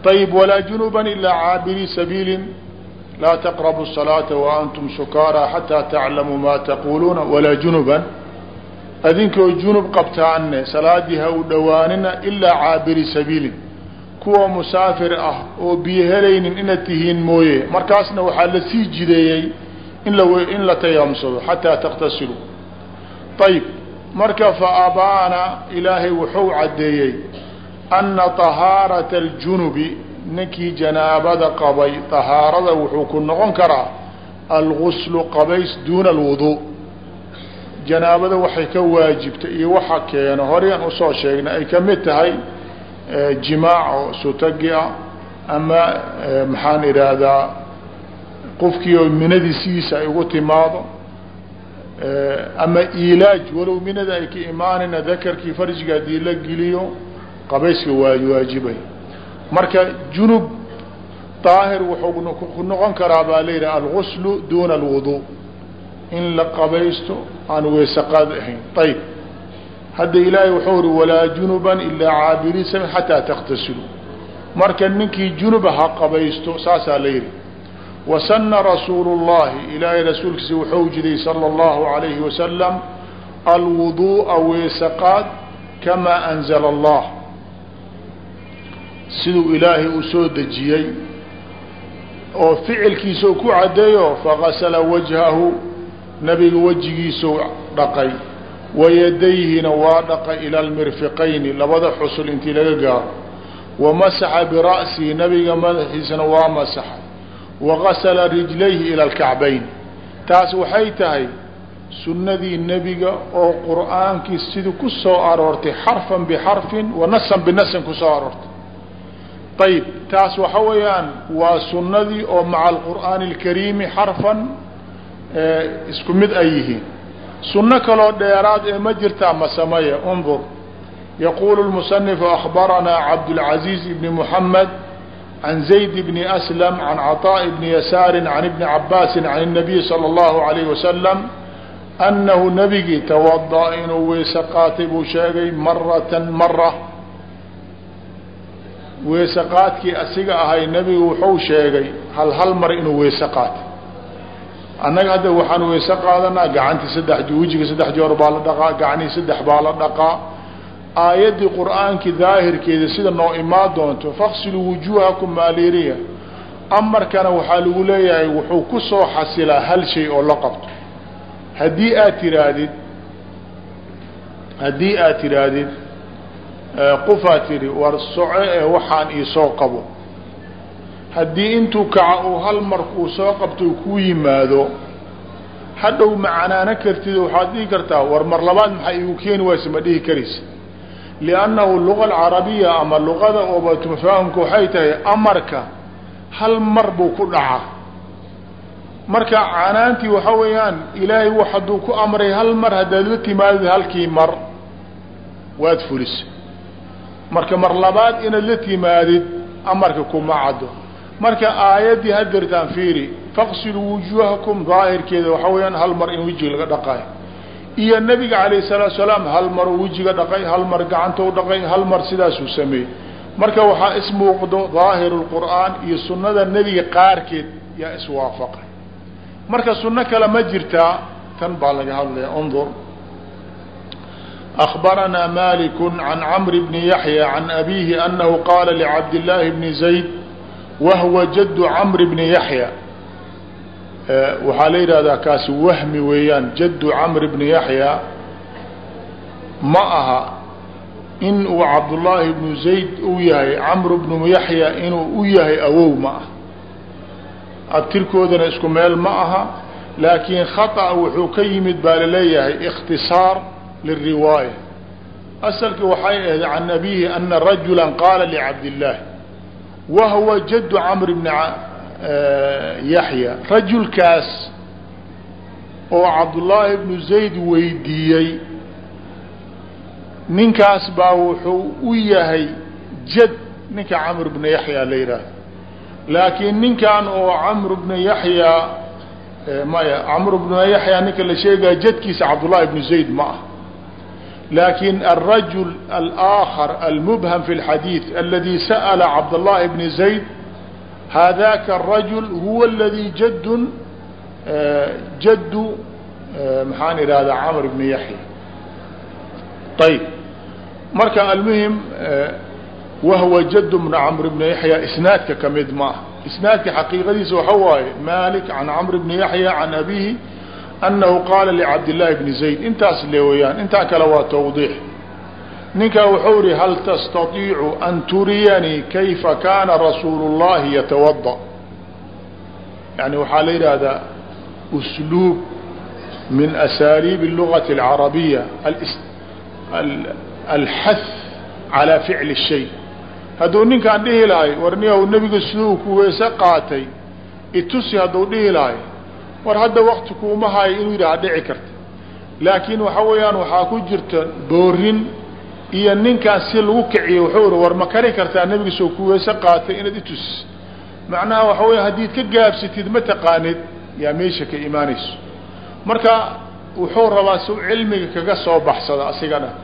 ayib walaa junuban ilaa caabirii sabiilin laa taqrabu الsalaata waantum sukaaraa xataa taclamuu ma taquluuna walaa junuban adinkoo junub qabtaanne salaadii ha u dhowaanina ilaa caabiri sabiilin kuwa musaafir ah oo biyo helaynin inaad tihiin mooye markaasna waxaa la sii jideeyey in la tayamsado xataa taktasilu ayib marka fa abaana ilaahay wuxuu caddeeyey ana طahaarata aljunubi ninkii janaabada qabay طahaarada wuxuu ku noqon karaa alguslu qabays duuna alwudu. Janaabada waxay ka waajibtay iyo waxa keeno horean u soo sheegnay ay ka mid tahay jimaac oo ah ama maxaan idhaahdaa qofkii oo minadiisiisa ay ugu timaado ama ilaaj walow minada ay ka imaanayna dakarkii farjiga haddii la geliyo qabayska waa waajibay. Marka junub daahir wuxuu ku noqon karaa baa la yidhaha alguslu duuna alwudu. In la qabaysto aan weysaqaad ahayn. Ayb hadda ilaahay wuxuu uri walaa junuban ilaa caabiri sami xataa taktasilu marka ninkii junuba ha qabaysto saasaa la yidhi wasana rasuulu llahi ilaahay rasuulkiisa wuxuu jiday sala allahu alayhi wasalam alwuduu'a weesaqaad kamaa anzala allah siduu ilaahay uu soo dejiyey oo ficilkiisa u ku caddeeyo fagasala wajhahu nabiga wejigiisau dhaqay. Wayadayhina waa dhaqay ila almirfiqayni labada xusul intii laga gaaro. Wamasaxa bira'sihi nabiga madaxiisana waa masaxay wagasala rijlayhi ila alkacbayn. Taas waxay tahay sunnadii nebiga oo qur'aankii sidii ku soo aroortay xarfan bixarfin wa nasan binasan ku soo aroortay ayib taas waxa weeyaan waa sunnadii oo maca alqur'aani alkariimi xarfan isku mid ay yihiin sunno kaloo dheeraad ee ma jirtaa ma sameya undur yaquulu lmusanifu akhbaranaa cabdاlcaziiz ibni muxamed can zayd bni aslam can caطaaء bni yasaari can ibni cabaasin can الnabiy salى اllahu alayh wasalam annahu nabigii tawadaأ inuu weyse qaatay buu sheegay maratan mara weese qaadkii asiga ahay nebigu wuxuu sheegay hal hal mar inuu weese qaatay annaga hadda waxaan weese qaadanaa gacantii saddex wejiga saddex joor baa la dhaqaa gacnihii saddex baa la dhaqaa. Aayaddii qur'aankii daahirkeeda sida noo imaa doonto faqsiluu wujuuhakum maaliiriya. Amarkana waxaa lagu leeyahay wuxuu ku soo xasilaa hal shay oo la qabto. Haddii aad tiraahdid haddii aad tidhaahdid qofaad tidhi war soco ee waxaan iisoo qabo. Haddii intuu kaca uu hal mar uu soo qabto kuu yimaado hadhow macanaano kartid waxaad dhihi kartaa war mar labaad maxaa igu keeni waysa ma dhihi karaysa liannahu luga alcarabiya ama luqada oobatmafaahumka waxay tahay amarka hal mar buu ku dhacaa marka canaantii waxa weeyaan ilaahay w hadduu ku amray hal mar haddaad la timaadid halkii mar waad fulisa marka mar labaad inaad la timaadid amarka kuma caddo marka aayaddii hadeertaan fiiri faqsiluu wujuuhakum daahirkeeda waxa weeyaan hal mar in wejiga laga dhaqaayo iyo nabiga calayh salaatu salaam hal maruu wejiga dhaqay hal mar gacanta u dhaqay hal mar sidaasuu sameeyey. Marka waxaa ismuuqdo daahiru iyo sunnada nebiga qaarkeed yaa iswaafaqay marka sunno kale ma jirtaa tan baa laga hadlaya undur أخبرنا مالك عن عمرو بن يحيى عن أبيه أنه قال لعبد الله بن زيد وهو جد عمرو بن يحيى waxaa la yidhahdaa kaasi wahmi weeyaan jadu camr bni yaxya ma aha in uu cabdullaahi bnu zayd uu yahay camr bnu yaxya inuu u yahay awow ma ah abtirkoodana isku meel ma aha laakiin khata wuxuu ka yimid baa laleeyahay ikhtisaar liriwaaya asalki waxay ahayd can abihi ana rajula qaala licabdillaahi wa huwa jadu camr bni yaxya rajulkaas oo cabdullaahi bnu zayd weydiiyey ninkaas baa wuxuu u yahay jad ninka camr bna yaxya la yidhaahdo laakiin ninkan oo camr bna yaxya maya camr bna yaxya ninka la sheegaya jadkiisa cabdullahi bnu zayd ma ah laakin alrajul alآakar almubham fi اlxadiid aladi sa'la cabdالlahi bni zayd hadaka الrajul huwa اladii jadun jaddu maxaan idhahdaa camr bni yaxya ayb marka almuhim wahwa jad bna camr bni yaxya isnaadka kamid ma ah isnaadka xaqiiqadiisa waxa waaye malik can camr bni yaxya can abihi anahu qaala licabdillaahi bni zayd intaas le weyaan intaa kale waa tawdiix ninkaa wuxuu ihi hal tastaiicu an turiyanii kayfa kaana rasuulu llahi yatawada yani waxaa la yidhaahdaa usluub min asaaliib lugati alcarabiya alxath calaa ficli shay hadduu ninkaan dhihi lahay war niyow nebiga siduu ku weese qaatay itusi hadduu dhihi lahay war hadda wakti kuuma hayo inuu yidhaha dhici karta laakiin waxa weeyaan waxaa ku jirta boorin iyo ninkaan si lagu kiciyo wuxuu ihi war ma kari kartaa nebiga soo ku weese qaatay inaad itusi macnaha waxa weya haddiid ka gaabsatid ma taqaanid yaa meesha ka imaanayso. Marka wuxuu rabaa si cilmiga kaga soo baxsada asiga dhan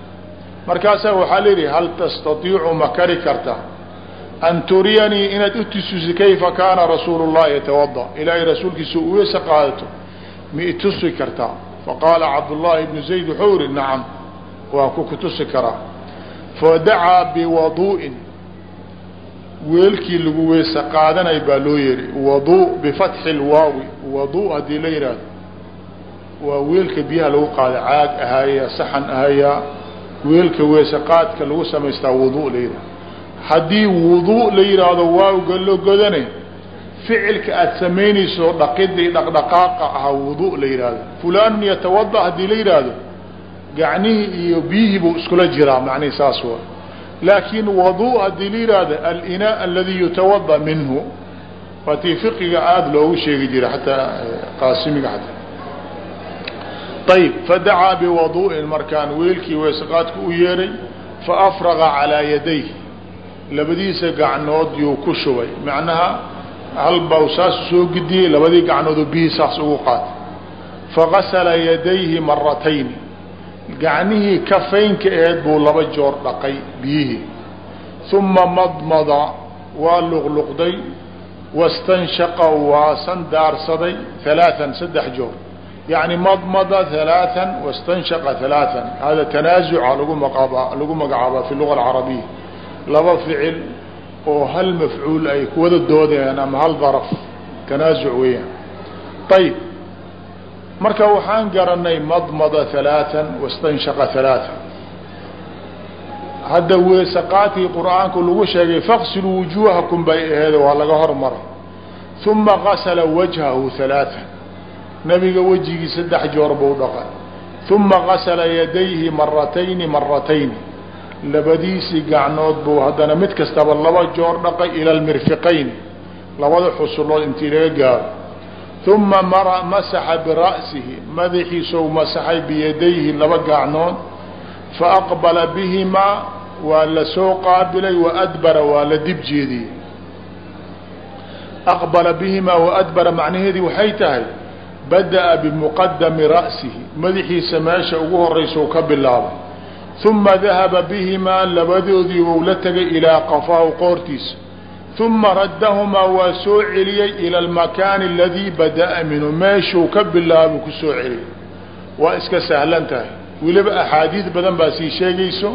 markaasaa waxaa la yidhi hal tastaiicu ma kari karta an turiyanii inaad utususi kayfa kaana rasuulu llahi yatawada ilaahay rasuulkiisa u weese qaadato ma itusi kartaa faqaala cabdullaahi ibnu zayd wuxuu yihi nacam waa ku kutusi karaa fadacaa biwadu'in weelkii lagu weese qaadanay baa loo yihi wadu bifatxi lwaawi wadu haddii la yidhaahdo waa weelka biyaha lagu qaada caag ahaya saxan ahaya weelka weese qaadka lagu samaystaa wudu la yidhahdo haddii wudu la yidhaahdo waawga lo godane ficilka aada samaynayso dhaqidii dhaqdhaqaaqa ahaa wudu la yidhaahdo fulanun yatawada haddii la yidhaahdo gacnihii iyo biyihii buu iskula jiraa macnihi saas wa laakiin wadu haddii la yidhaahdo alinaa aladi yutawada minhu waatii fiqiga aada loogu sheegi jiray xataa qaasimiga xataa. Ayb fadacaa biwadu'in markaan weelkii weesaqaadku u yeeray faafraqa calaa yadayh labadiisa gacnood yuu ku shubay. Macnaha halbaw saas soo gidiyey labadii gacnoodoo biyihii saas ugu qaatay. Fagasala yadayhi maratayni gacnihii kafaynka aheed buu laba joor dhaqay biyihii. Uma madmada waa luqluqday wastanshaqa waa sandaarsaday halaaan saddex joor. Yani madmada halaaan wastanshaqa halaaan hada tanaazuca lagu maqaba lagu magacaaba fi luga alcarabiya laba ficil oo hal mafcuul ay kuwada doodayaan ama hal daraf tanaazuc weeyaan. Ayib marka waxaan garanay madmada halaaan wastanshaqa halaaan hadda weesaqaadkii qur'aanku lagu sheegay faqsiluu wujuuhakum bay aheed waa laga hormaray. Uma gasla wajhahu halaaan nabiga wejigii saddex joor buu dhaqay. Uma gasla yadayhi maratayni maratayni labadiisii gacnood buu haddana mid kastaba laba joor dhaqay ila lmirfiqayn labada xusulood intii laga gaaro. Uma mara masaxa bira'sihi madaxiisou masaxay biyadayhi laba gacnood faaqbala bihimaa waa la soo qaabilay waadbara waa la dib jeediyey. Aqbala bihimaa waadbara macnaheedii waxay tahay bada'a bimuqadami ra'sihi madaxiisa meesha ugu horaysa ka bilaabay uma dahaba bihimaa labadoodii wou la tegay ilaa qafaahu qoortiisa uma raddahumaa waa soo celiyey ila almakaani aladii bada'a minhu meeshuu ka bilaabo ku soo celiyey waa iska sahlan tahay weliba axaadiid badan baa sii sheegayso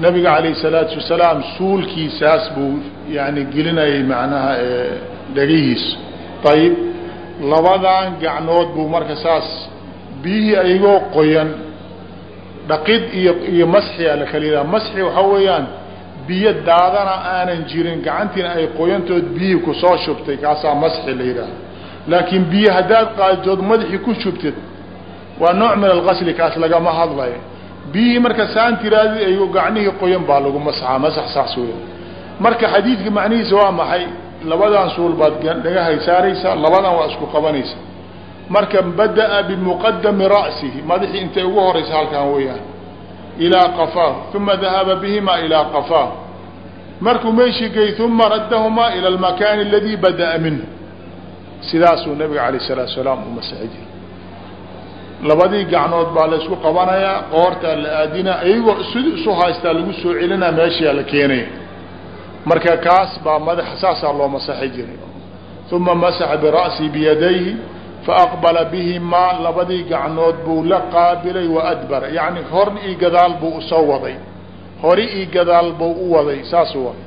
nabiga calayh salaatu wasalaam suulkiisaas buu yani gelinayay macnaha dhegihiisa ayib labadan gacnood buu marka saas biyihii ayagoo qoyan dhaqid iyo iyo masxiyaa la kala yidhaha masxi waxaa weeyaan biyo daadana aanan jirin. Gacantiina ay qoyantood biyihii ku soo shubtay kaasaa masxi la yidhaaha laakiin biyo haddaad qaaditood madaxii ku shubtid waa nooc min alqasli kaas lagama hadlayo. Biyihii marka saan tiraadi ayagoo gacnihii qoyan baa lagu masaxaa masax saas weya marka xadiidka macnihiisa waa maxay? Labadan suul baad dhagahay saaraysaa labadan waa isku qabanaysa marka bada'a bimuqadami ra'sihi. Madaxii intay ugu horaysa halkaan weeyaan. Ilaa qafaahu uma dahaba bihimaa ilaa qafaahu markuu meeshii gey uma raddahumaa ila almakaani aladii bada'a minhu. Sidaasuu nabiga alayh salaatu salaam u masaxi labadii gacnood baa la isku qabanayaa qoortaa la aadinaa iyagoo sid isu haystaa lagu soo celinaa meeshaa la keenaya. Marka kaas baa madaxa saasaa loo masaxi jiray. Uma masaxa bira'si biyadayhi faaqbala bihimaa labadii gacnood buu la qaabilay waadbara yacni hor ii gadaal buu u soo waday hori ii gadaal buu u waday saasuu waday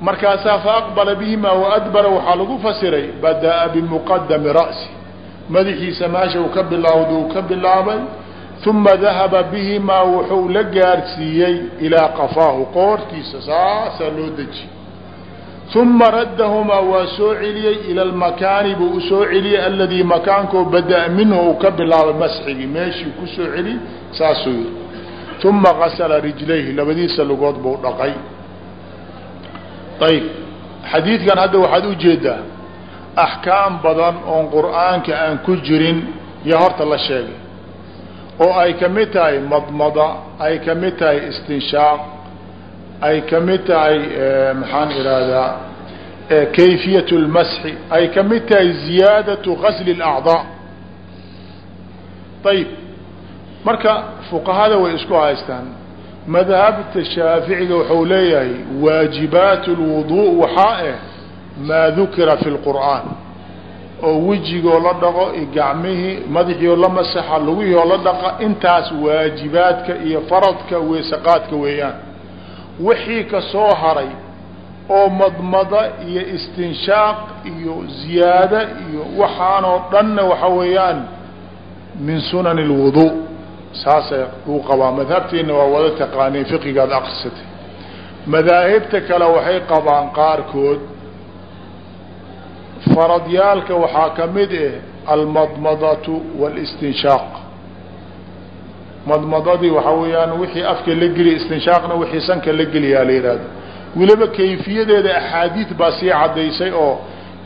markaasaa faaqbala bihimaa waadbara waxaa lagu fasiray bada'a bimuqadami ra'si madaxiisa meesha uu ka bilaawda uu ka bilaabay uma dahaba bihimaa wuxuu la gaarsiiyey ilaa qafaahu qoortiisa saasaa loo dejiyey uma raddahumaa waa soo celiyey ila almakaani buu u soo celiyey aladii makaankoo bada'a minhu uu ka bilaabay masxigii meeshii ku soo celiyey saasuu yihi uma gasala rijlayhi labadiisa lugood buu dhaqay ayb xadiidkan hadda waxaad u jeedaa axkaam badan oon qur'aanka aan ku jirin yo horta la sheegay oo ay ka mid tahay madmada ay ka mid tahay istinshaaq ay ka mid tahay maxaan ihahdaa kayfiyat اlmasxi ay ka mid tahay ziyaadatu gasli اlacdaa ayib marka fuqahada way isku haystaan madhabta shaaficiga wuxuu leeyahay waajibaat اlwudu waxaa ah maa dukira fi lqur'aan oo wejigoo la dhaqo iyo gacmihii madaxiioo la masaxa lugihioo la dhaqa intaas waajibaadka iyo faradka weesaqaadka weeyaan wixii ka soo haray oo madmada iyo istinshaaq iyo ziyaada iyo waxaanoo dhanna waxa weeyaan min sunan اlwudu saasay uu qabaa. Madhabteenna waa wada taqaaneen fiqigaad akrisatay madaahibta kale waxay qabaan qaarkood faradyaalka waxaa ka mid ah almadmadatu wاlistinshaaq madmadadii waxaa weeyaan wixii afka la geliya istinshaaqna wixii sanka la geliyaa la yihahdo weliba kayfiyadeeda axaadiid baa sii caddaysay oo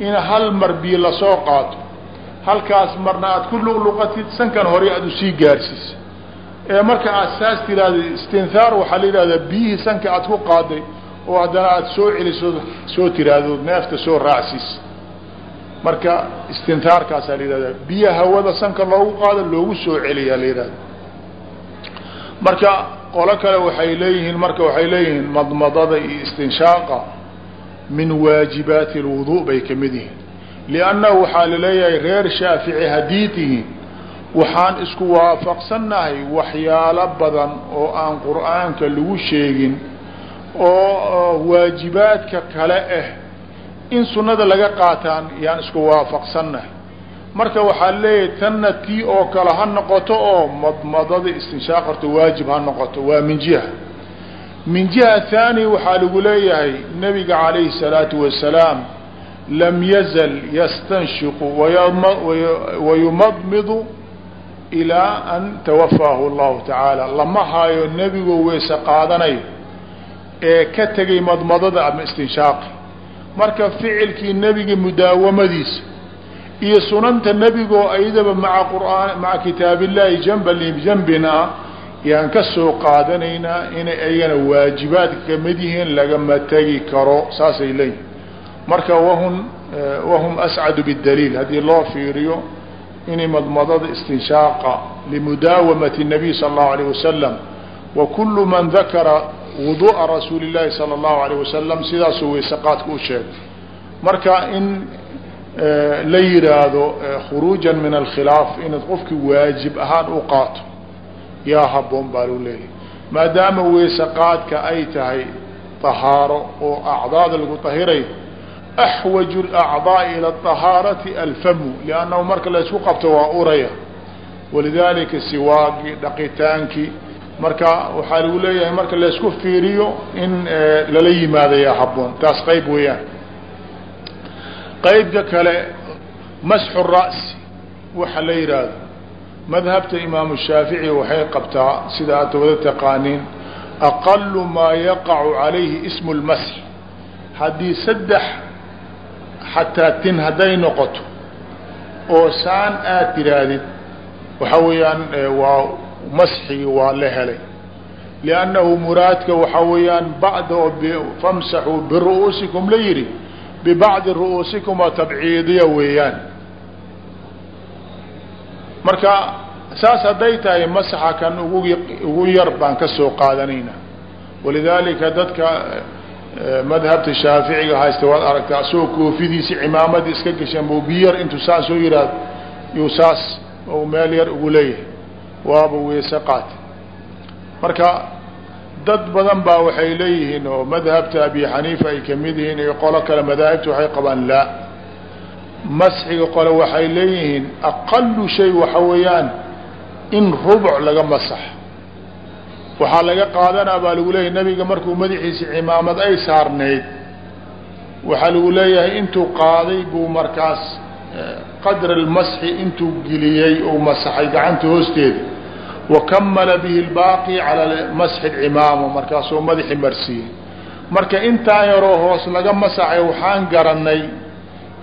in hal mar biyo la soo qaato halkaas marna aad ku luqluqatid sankan hore aad u sii gaarsiisa ee marka aad saas tiraahda istinhaar waxaa la yidhahdaa biyihii sanka aad ku qaaday oo haddana aada soo celiso soo tiraahdo neefta soo raacsiis. Marka istinhaarkaasaa la yihahda biyo hawada sanka loogu qaado loogu soo celiyaa la yihahda marka qolo kale waxay leeyihiin marka waxay leeyihiin madmadada iyo istinshaaqa min waajibaati اlwudu bay ka mid yihiin. Liannahu waxaa la leeyahay reer shaafici haddii tihiin waxaan isku waafaqsannahay waxyaalo badan oo aan qur'aanka lagu sheegin oo waajibaadka kale ah in sunnada laga qaataan yaan isku waafaqsannahay marka waxaad leeyahay tanna tii oo kale ha noqoto oo madmadada istinshaaq horto waajib ha noqoto waa min jiha. Min jiha thaani waxaa lagu leeyahay nabiga calayhi الsalaatu wasalaam lam yazal yastanshiqu wayumadmidu ilaa an tawafaahu llahu tacaala lama haayo nebigo weese qaadanayo ee ka tegay madmadada ama istinshaaqa. Marka ficilkii nebiga mudaawamadiisa iyo sunanta nebigoo aydaba maa quraan maca kitaabillaahi janba janbin ah yaan ka soo qaadanaynaa inay ayagana waajibaadka ka mid yihiin lagama tegi karo saasay leeyihiin marka wahum wahum ascadu bidaliil haddii loo fiiriyo inay madmadada istinshaaqa limudaawamati nabiy sala allahu alayh wasalam wa kullu man dakara wuduu'a rasuuli llaahi sala allahu alayh wasalam sidaasuu weyseqaadka u sheegay. Marka in la yiraahdo khuruuja min alkhilaaf inaad qofki waajib ahaan u qaato yaa haboon baa lu leeyahay maadaama weyse qaadka ay tahay طahaaro oo acdaada lagu طahirayo axwaju اlacdaaءi ilى الطahaarati alfamu liannahu marka la isku qabto waa uraya walidalika siwaagii dhaqitaankii marka waxaa lagu leeyahay marka la isku fiiriyo in lala yimaado yaa haboon taas qayb weeyaan qaybka kale masxu ra'si waxa la yidhaahdo madhabta imaamu shaafici waxay qabtaa sida aad wada taqaaniin aqalu maa yaqacu calayhi ismu lmasx haddii saddex xataa tin hadday noqoto oo saan aad tidhaahdid waxa weeyaan waa masxigii waa la helay. Liannahu muraadka waxaa weeyaan bacda oo famsaxuu biru'uusikum la yidhi bibacdi ru'uusikum waa tabciidiya weeyaan marka saas hadday tahay masaxa kan ugu ugu yar baan ka soo qaadanayna walidaalika dadka madhabta shaaficiga haysta waad aragtaa asagoo koofidiisi cimaamadii iska gashan buu biyar intuu saas soo yidhaahdo yuu saas meel yar ugu leeyahay waaba weese qaat marka dad badan baa waxay leeyihiin oo madhabta abi xaniifa ay ka mid yihiin iyo qolo kale madaahibta waxay qabaan laa masxiga qole waxay leeyihiin aqalu shay waxa weeyaan in rubuc laga masax. Waxaa laga qaadanaa baa lagu leeyahay nabiga markuu madaxiisa cimaamad ay saarnayd waxaa lagu leeyahay intuu qaaday buu markaas qadra almasxi intuu geliyey ou masaxay gacanta hoosteeda wakamala bihi albaaqi cala masx alcimaama markaasuu madaxi marsiiyey. Marka intaa yaroo hoos laga masaxay waxaan garannay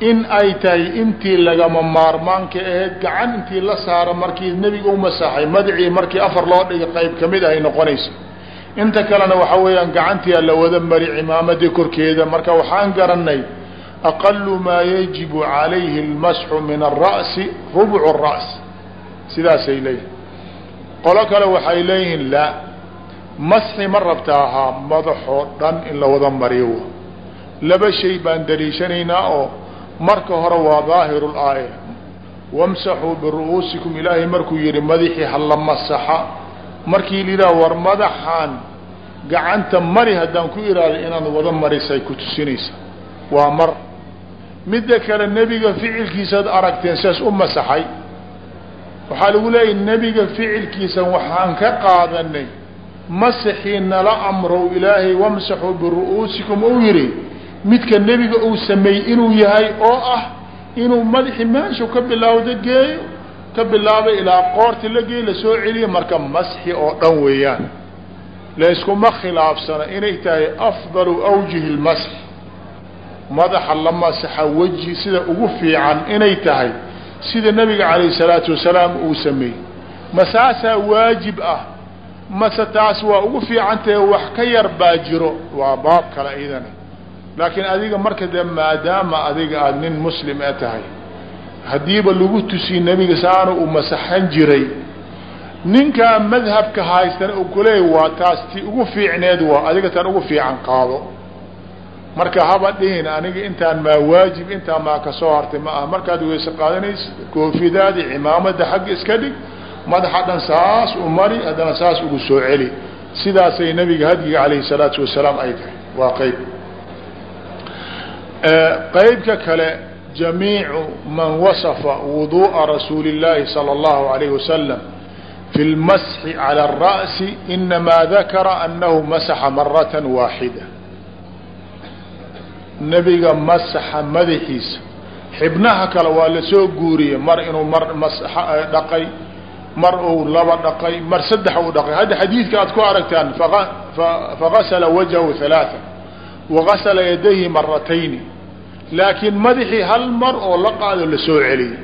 in ay tahay intii lagama maarmaanka aheyd gacan intii la saara markii nebiga u masaxay madacii markii afar loo dhigay qayb ka mid ahay noqonaysa. Inta kalena waxaa weeyaan gacantiia la wada mari cimaamadii korkeeda. Marka waxaan garannay aqalu maa yajibu calayhi almasxu min alra'si rubcu ra'si sidaasay leeyihi qolo kale waxay leeyihiin laa masxi ma rabta ahaa madaxoo dhan in la wada mariyo. Laba shay baan daliishanaynaa oo marka hore waa daahiru laaya wamsaxuu biru'uusikum ilaahay markuu yihi madaxii hala masaxa. Markii lidaa war madaxaan gacanta mari haddaan ku iraada inaad wada marisay ku tusinaysa. Waa mar. Midda kale nebiga ficilkiisaad aragteen sidaas u masaxay waxaa lagu leeyahy nebiga ficilkiisa waxaan ka qaadanay masaxii nala amrow ilaahay wamsaxuu biru'uusikum. Uu yidhi midka nebiga uu sameeyey inuu yahay oo ah inuu madaxii meeshu ka bilaawda geeyo ka bilaabay ilaa qoorti la geey la soo celiyo marka masxi oo dhan weeyaan. Layskuma khilaafsana inay tahay afdalu awjihi lmasx madaxa la masaxa weji sida ugu fiican inay tahay sida nabiga calayh salaatu wasalaam uu sameeyey. Masaasaa waajib ah. Mase taas waa ugu fiicantahe wax ka yar baa jiro. Waa baab kale idana laakiin adiga marka dee maadaama adiga aada nin muslim e tahay haddiiba lagu tusiye nebiga saanu u masaxan jiray ninkaa madhabka haystan u kuleey waa taas ti ugu fiicneed waa adiga tan ugu fiican qaado marka haba dhihin aniga intaan maa waajib intaan maa kasoo hartay ma aha markaad weyse qaadanaysa koofidaadi cimaamada xagga iska dhig madaxa dhan saas u mari haddana saas ugu soo celi sidaasay nabiga hadyiga calayhi salaatu wasalaam ay tahay waa qeyb qeybka kale jamiicu man wasafa wuduu'a rasuuli اllaahi salى اllahu alayh wasalam fi اlmasxi calى الra'si inamaa dakara anahu masaxa marata waaxida nebiga masaxa madaxiisa. Xibnaha kale waa la soo guuriyey mar inuu mar dhaqay mar uu laba dhaqay mar saddex uu dhaqay. Hadda xadiidka aad ku aragtaan fagasala wajhahu halaaa wagasala yadayhi maratayni laakiin madaxii hal mar oo la qaado la soo celiyey.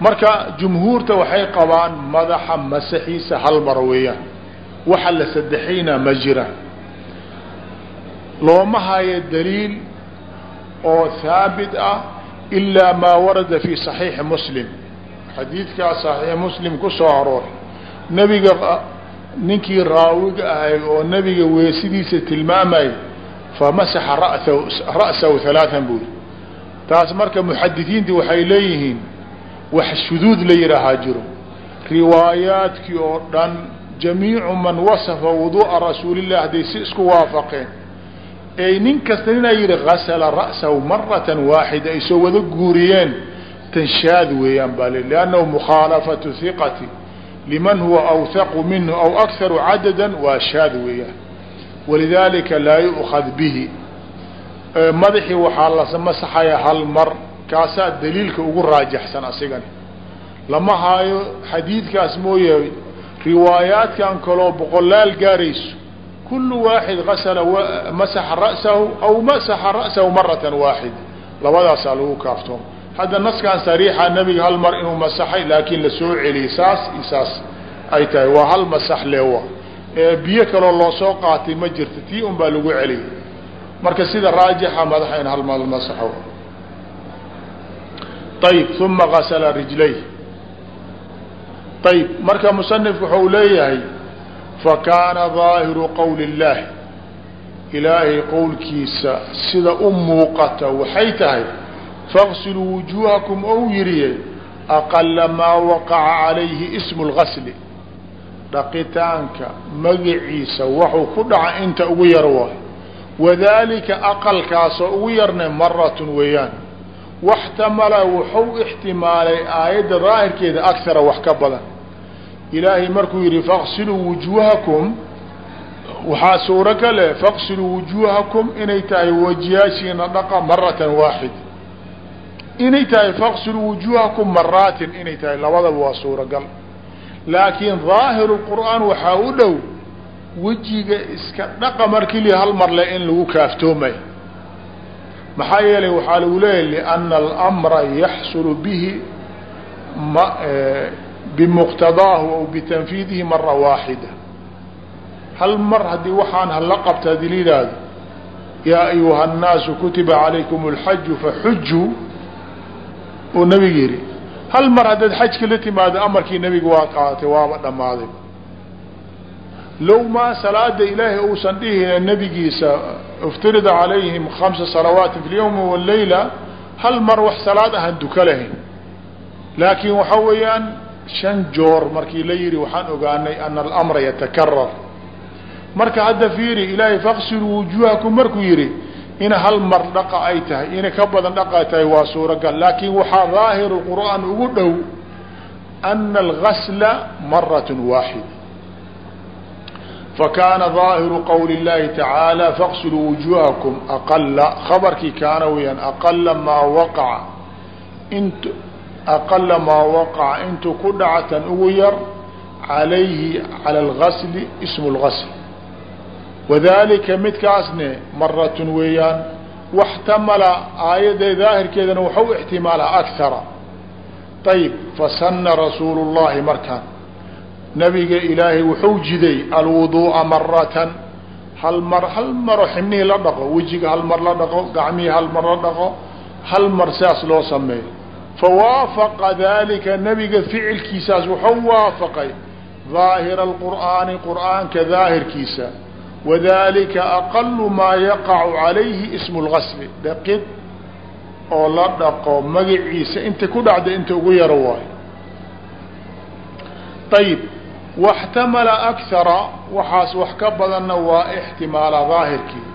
Marka jumhuurta waxay qabaan madaxa masaxiisa hal mar weeyaan. Waxa la saddexayna ma jiraan looma hayo daliil oo haabit ah ilaa maa warada fi صaxiixi muslim. Xadiidkaa صaxiix muslim ku soo arooray. Nebiga ninkii raawiga ahay oo nebiga weesidiisa tilmaamay famasaxa rasahu halaaan buuri taas marka muxadisiinti waxay leeyihiin wax shuduud la yidhaahaa jiro. Riwaayaadkii oo dhan jamiicu man wasafa wuduu'a rasuulilah hadday si isku waafaqeen nin kasta ninaa yidhi gasla ra'sahu marata waaxida ay soo wada guuriyeen. Tanshaad weeyaan baa li lannahu mukhaalafatu hiqati liman huwa awhaqu minhu aw akharu cadada waa shaad weeyaan. Walidaalika laa yu'kad bihi. Madaxii waxaa la masaxaya hal mar kaasaa daliilka ugu raajaxsan asigani. Lama haayo xadiidkaas mooye riwaayaadkan kaloo boqolaal gaarayso kul waaxid asla masaxa ra'sahu aw masaxa ra'sahu maratan waaxida labadaasaa lagu kaaftooma hadda naskan sariixa nebiga hal mar inuu masaxay laakiin la soo celiyey saas iyo saas ay tahay waa hal masax lewa ee biyo kaloo loo soo qaatay ma jirto tii un baa lagu celiyay marka sida raajixa madaxa in hal mar masaxo ayb uma gasla rijlay ayb marka musanifku wuxuu leeyahay fakaana daahiru qowli illaahi ilaahay qowlkiisa sida u muuqata waxay tahay faqsiluu wujuuhakum ou yidhiye aqala maa waqaca calayhi ismu lgasli dhaqitaanka magaciisa waxuu ku dhaca inta ugu yar waay wadaalika aqalkaasoo ugu yarna maratun weeyaan waxtamala wuxuu ixtimaalay aayadda daahirkeeda akhara wax ka badan ilaahay markuu yidhi faqsiluu wujuuhakum waxaa suuro kale faqsiluu wujuuhakum inay tahay wajiyaashiina dhaqa maratan waaxid. Inay tahay faqsiluu wujuuhakum maraatin inay tahay labadaba waa suuragal. Laakiin daahiru qur'aan waxaa u dhow wejiga iska dhaqa markii li hal mar le in lagu kaaftoomay. Maxaa yeelay waxaa lagu leeyahy lianna almra yaxsulu bihi bmuqtadaahu aw bitanfiidihi mara waaxida hal mar haddii waxaan hala qabta hadii la yidhaahdo yaa ayuha الnaasu kutiba calaykum اlxaju faxujuu uu nabiga yihi hal mar haddaad xajka la timaado amarkii nabiga waa qaadatay waaba dhammaaday low maa salaada ilaahay uusan dhihina nabigiisa iftirida calayhim hamsa salawaati fi اlyawmi wاleyla hal mar wax salaad ahan duka lahayn laakiin waxaa weeyaan shan joor markii la yihi waxaan ogaanay ana alamra yatakarar marka hadda fiiri ilaahay faqsiluu wujuuhakum markuu yihi ina hal mar dhaqa ay tahay ina ka badan dhaqa tahay waa suuragal. Laakiin waxaa daahiru qur'aan ugu dhow ana algasla marat waaxida fakaana daahiru qowli اllahi tacaala faqsiluu wujuuhakum aqala khabarkii kaana weyaan aqala maa waqaca aqala maa waqaca intuu ku dhacatan ugu yar calayhi cala algasli ismu اlgasl wadalika midkaasne maratun weeyaan waxtamala aayadee daahirkeedana waxau ixtimaalaa akara ayib fasana rasuulu llahi markaan nabiga ilaahay wuxuu jiday alwuduu'a maratan hal mar hal maro xibnihii la dhaqo wejiga hal mar la dhaqo gacmihii hal mar la dhaqo hal mar sidaas loo sameeyo fawaafaqa dalika nabiga ficilkiisaas wuxuu waafaqay daahira alqur'aani qur'aanka daahirkiisa wadalika aqalu maa yaqacu calayhi ismu lgasli dhaqid oo la dhaqo magaciisa inta ku dhacda inta ugu yaro waayo ayib waxtamala akara waxaas wax ka badanna waa ixtimaala daahirkii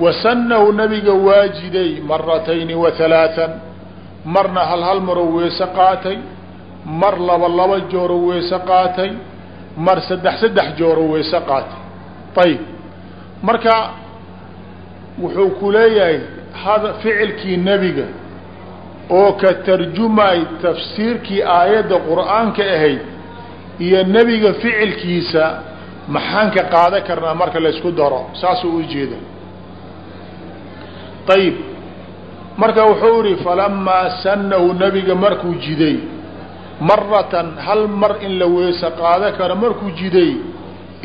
wasanahu nabiga waajiday maratayni wa halaaan marna hal hal maroo weese qaatay mar laba laba jooro weese qaatay mar saddex saddex jooro weese qaatay. Ayib marka wuxuu ku leeyahay hada ficilkii nebiga oo ka tarjumay tafsiirkii aayadda qur'aanka ahayd iyo nebiga ficilkiisa maxaan ka qaadan karnaa marka laysku daro? Saasuu u jeeda ayib marka wuxuu ihi falamaa sannahu nebiga markuu jiday maratan hal mar in la weese qaada karo markuu jiday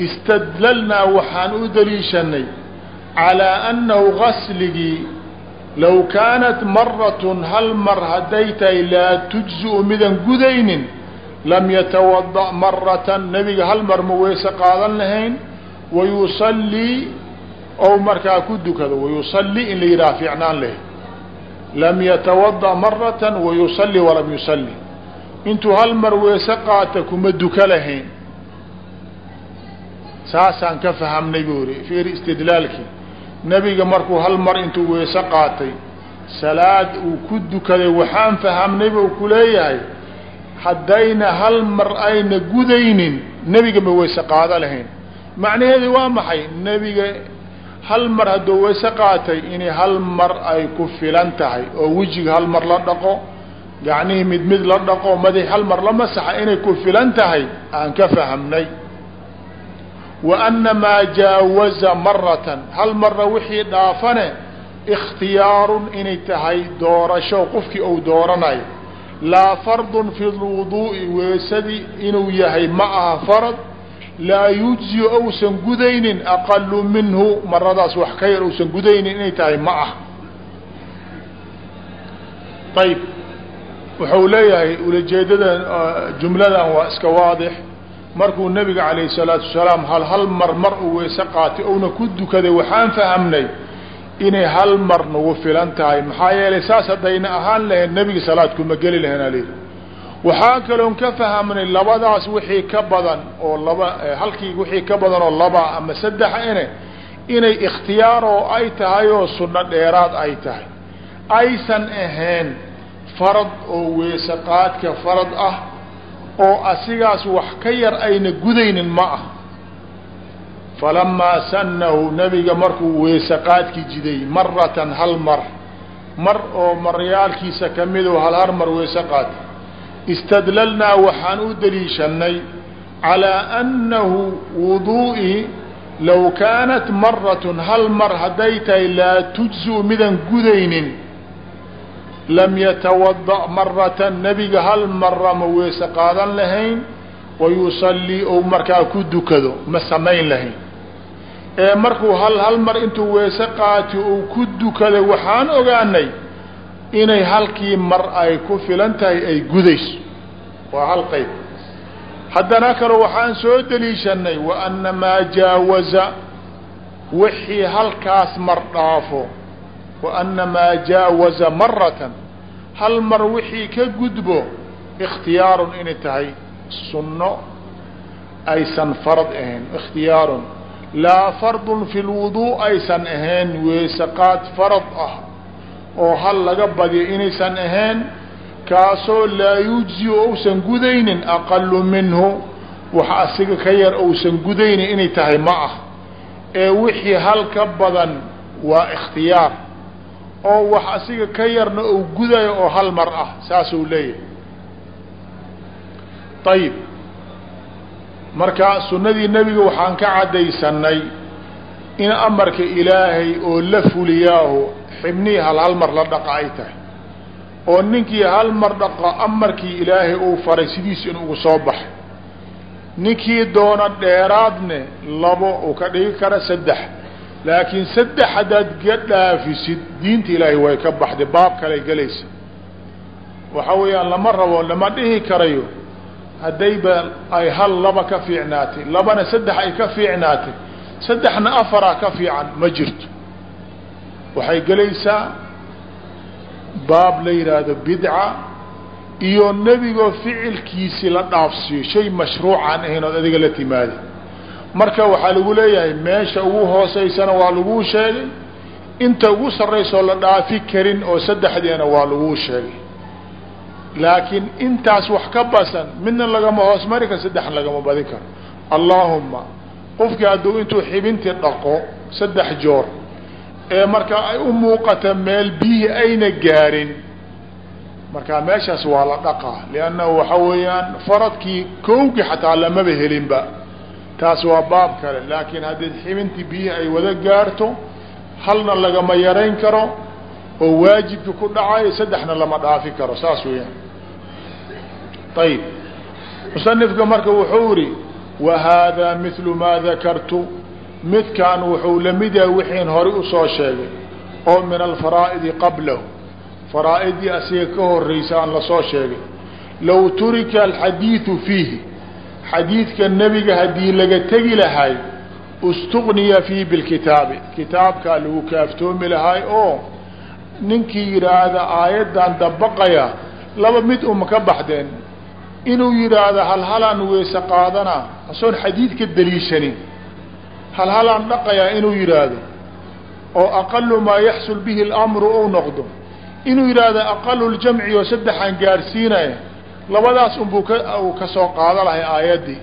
istadlalnaa waxaan u daliishanay calaa annahu gasligii low kaanat maratun hal mar hadday tahay laa tujzi'u midan gudaynin lam yatawada' maratan nebiga hal mar ma weese qaadan lahayn wayusallii ou markaa ku dukado wayusallii in la yidhaha fiicnaan lahayd lam yatawada' maratan wayusallii walam yusalli. Intuu hal mar weese qaata kuma duka lahayn. Saasaan ka fahamnay buu ihi fiiri istidlaalkii nebiga markuu hal mar intuu weese qaatay salaad uu ku dukaday waxaan fahamnay buu ku leeyahay haddayna hal mar ayna gudaynin nebiga ma weyse qaado lahayn. Macnaheedu waa maxay? Nebiga hal mar hadduu weyse qaatay inay hal mar ay ku filan tahay oo wejiga hal mar la dhaqo gacnihii mid mid la dhaqo madax hal mar la masaxa inay ku filan tahay aan ka fahamnay. Wa ana maa jaawaza maratan hal marna wixii dhaafane ikhtiyaarun inay tahay doorasho qofkii uu dooranayo. Laa fardun fi lwuduu'i weesadii inuu yahay ma aha farad laa yujziu ousan gudaynin aqalu minhu maradaas wax ka yar ousan gudaynin inay tahay ma ah. Ayb wuxuu leeyahay ulajeedadan jumladan waa iska waadix. Markuu nebiga calayh salaatu wasalaam hal hal mar mar uu weese qaatay ouna ku dukaday waxaan fahamnay inay hal mar nagu filan tahay. Maxaa yeelay saas haddayna ahaan lahayn nebiga salaad kuma geli lahayn ali waxaa kaloon ka fahamnay labadaas wixii ka badan oo laba halkii wixii ka badan oo laba ama saddex ine inay ikhtiyaar oo ay tahay oo sunno dheeraad ay tahay. Aysan ahayn farad oo weese qaadka farad ah oo asigaas wax ka yar ayna gudaynin ma ah. Falamaa sannahu nebiga markuu weese qaadki jiday maratan hal mar mar oo maryaalkiisa ka midu hal har mar weese qaad istadlalnaa waxaan u daliishanay calaa annahu wuduu'i low kaanat maratun hal mar hadday tahay laa tujzi'u midan gudaynin lam yatawada' maratan nebiga hal mara ma weese qaadan lahayn wayusallii ou markaa ku dukado ma samayn lahayn. Ee markuu hal hal mar intuu weese qaati uu ku dukaday waxaan ogaanay inay halkii mar ay ku filan tahay ay gudayso. Waa hal qayb. Haddana kale waxaan soo deliishanay wa anna maa jaawaza wixii halkaas mar dhaafo wa anna maa jaawaza maratan hal mar wixii ka gudbo ikhtiyaarun inay tahay sunno aysan farad ahayn. Ikhtiyaarun laa fardun fi lwuduu aysan ahayn weesaqaad farad ah oo hal laga badiyo inaysan ahayn kaasoo laa yujziu ousan gudaynin aqalu minhu wax asiga ka yar ousan gudaynin inay tahay ma ah. Ee wixii hal ka badan waa ikhtiyaar oo wax asiga ka yarna ou gudayo oo hal mar ah saasuu leeyahay. Ayib marka sunnadii nebiga waxaan ka caddaysanay in amarka ilaahay oo la fuliyaahu xibnihii hal hal mar la dhaqa ay tahay. Oo ninkii hal mar dhaqa amarkii ilaahay uu faray sidiis in ugu soo baxay ninkii doona dheeraadne labo uu ka dhigi kara saddex. Laakiin saddex haddaad ga dhaafisid diinta ilaahay way ka baxday baab kaley gelaysa. Waxa weeyaan lama rabo lama dhihi karayo. Haddayba ay hal laba ka fiicnaatay labana saddex ay ka fiicnaatay. Saddexna afaraa ka fiican ma jirto waxay gelaysaa baab la yidhaahdo bidca iyo nebigoo ficilkiisii la dhaafsiiyo shay mashruucan ahayn ood adiga la timaadi marka waxaa lagu leeyahay meesha ugu hooseysana waa laguu sheegay inta ugu sarraysoo la dhaafi karin oo saddexdeena waa laguu sheegay. Laakiin intaas wax ka basan midna lagama hoos mari karo saddexna lagama badin karo. Allaahumma qofkii hadduu intuu xibintii dhaqo saddex joor ee markaa ay u muuqata meel biyihii ayna gaarin. Markaa meeshaas waa la dhaqaa liannahu waxa weeyaan faradkii kowgii xataa lamaba helinba. Taas waa baab kale laakiin haddii xibintii biyihii ay wada gaarto halna lagama yarayn karo oo waajibkii ku dhacayo saddexna lama dhaafi karo saas weeyaan. Ayib musanifka marka wuxuu yihi wa haadaa mithlu maa dakartu midkan wuxuu la mid yahay wixiin horey u soo sheegay oo min alfaraa'idi qablahu. Faraa'idii asiga ka horeysa aan la soo sheegay. Low turika alxadiidu fiihi. Xadiidka nebiga haddii laga tegi lahay istuqniya fiihi bilkitaabi. Kitaabkaa lagu kaaftoomi lahay oo ninkii yidhaahda aayaddan dabaqaya laba mid uma ka baxdeen. Inuu yidhaahdo halhalaan weyse qaadana asoon xadiidka daliishanin halhalaan dhaqayaa inuu yidhaahdo oo aqalu maa yaxsul bihi اlamru ou noqdo inuu yidhaahdo aqalu ljamci oo saddexaan gaarsiinaya labadaas unbuu ka uu ka soo qaada lahay aayaddii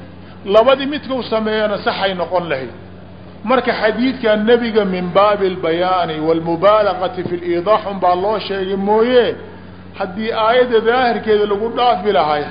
labadii midkau sameeyana saxay noqon lahayd. Marka xadiidkan nebiga min baabi albayaani wاlmubaalagati fi liidaax un baa loo sheegay mooye haddii aayadda daahirkeeda lagu dhaafi lahay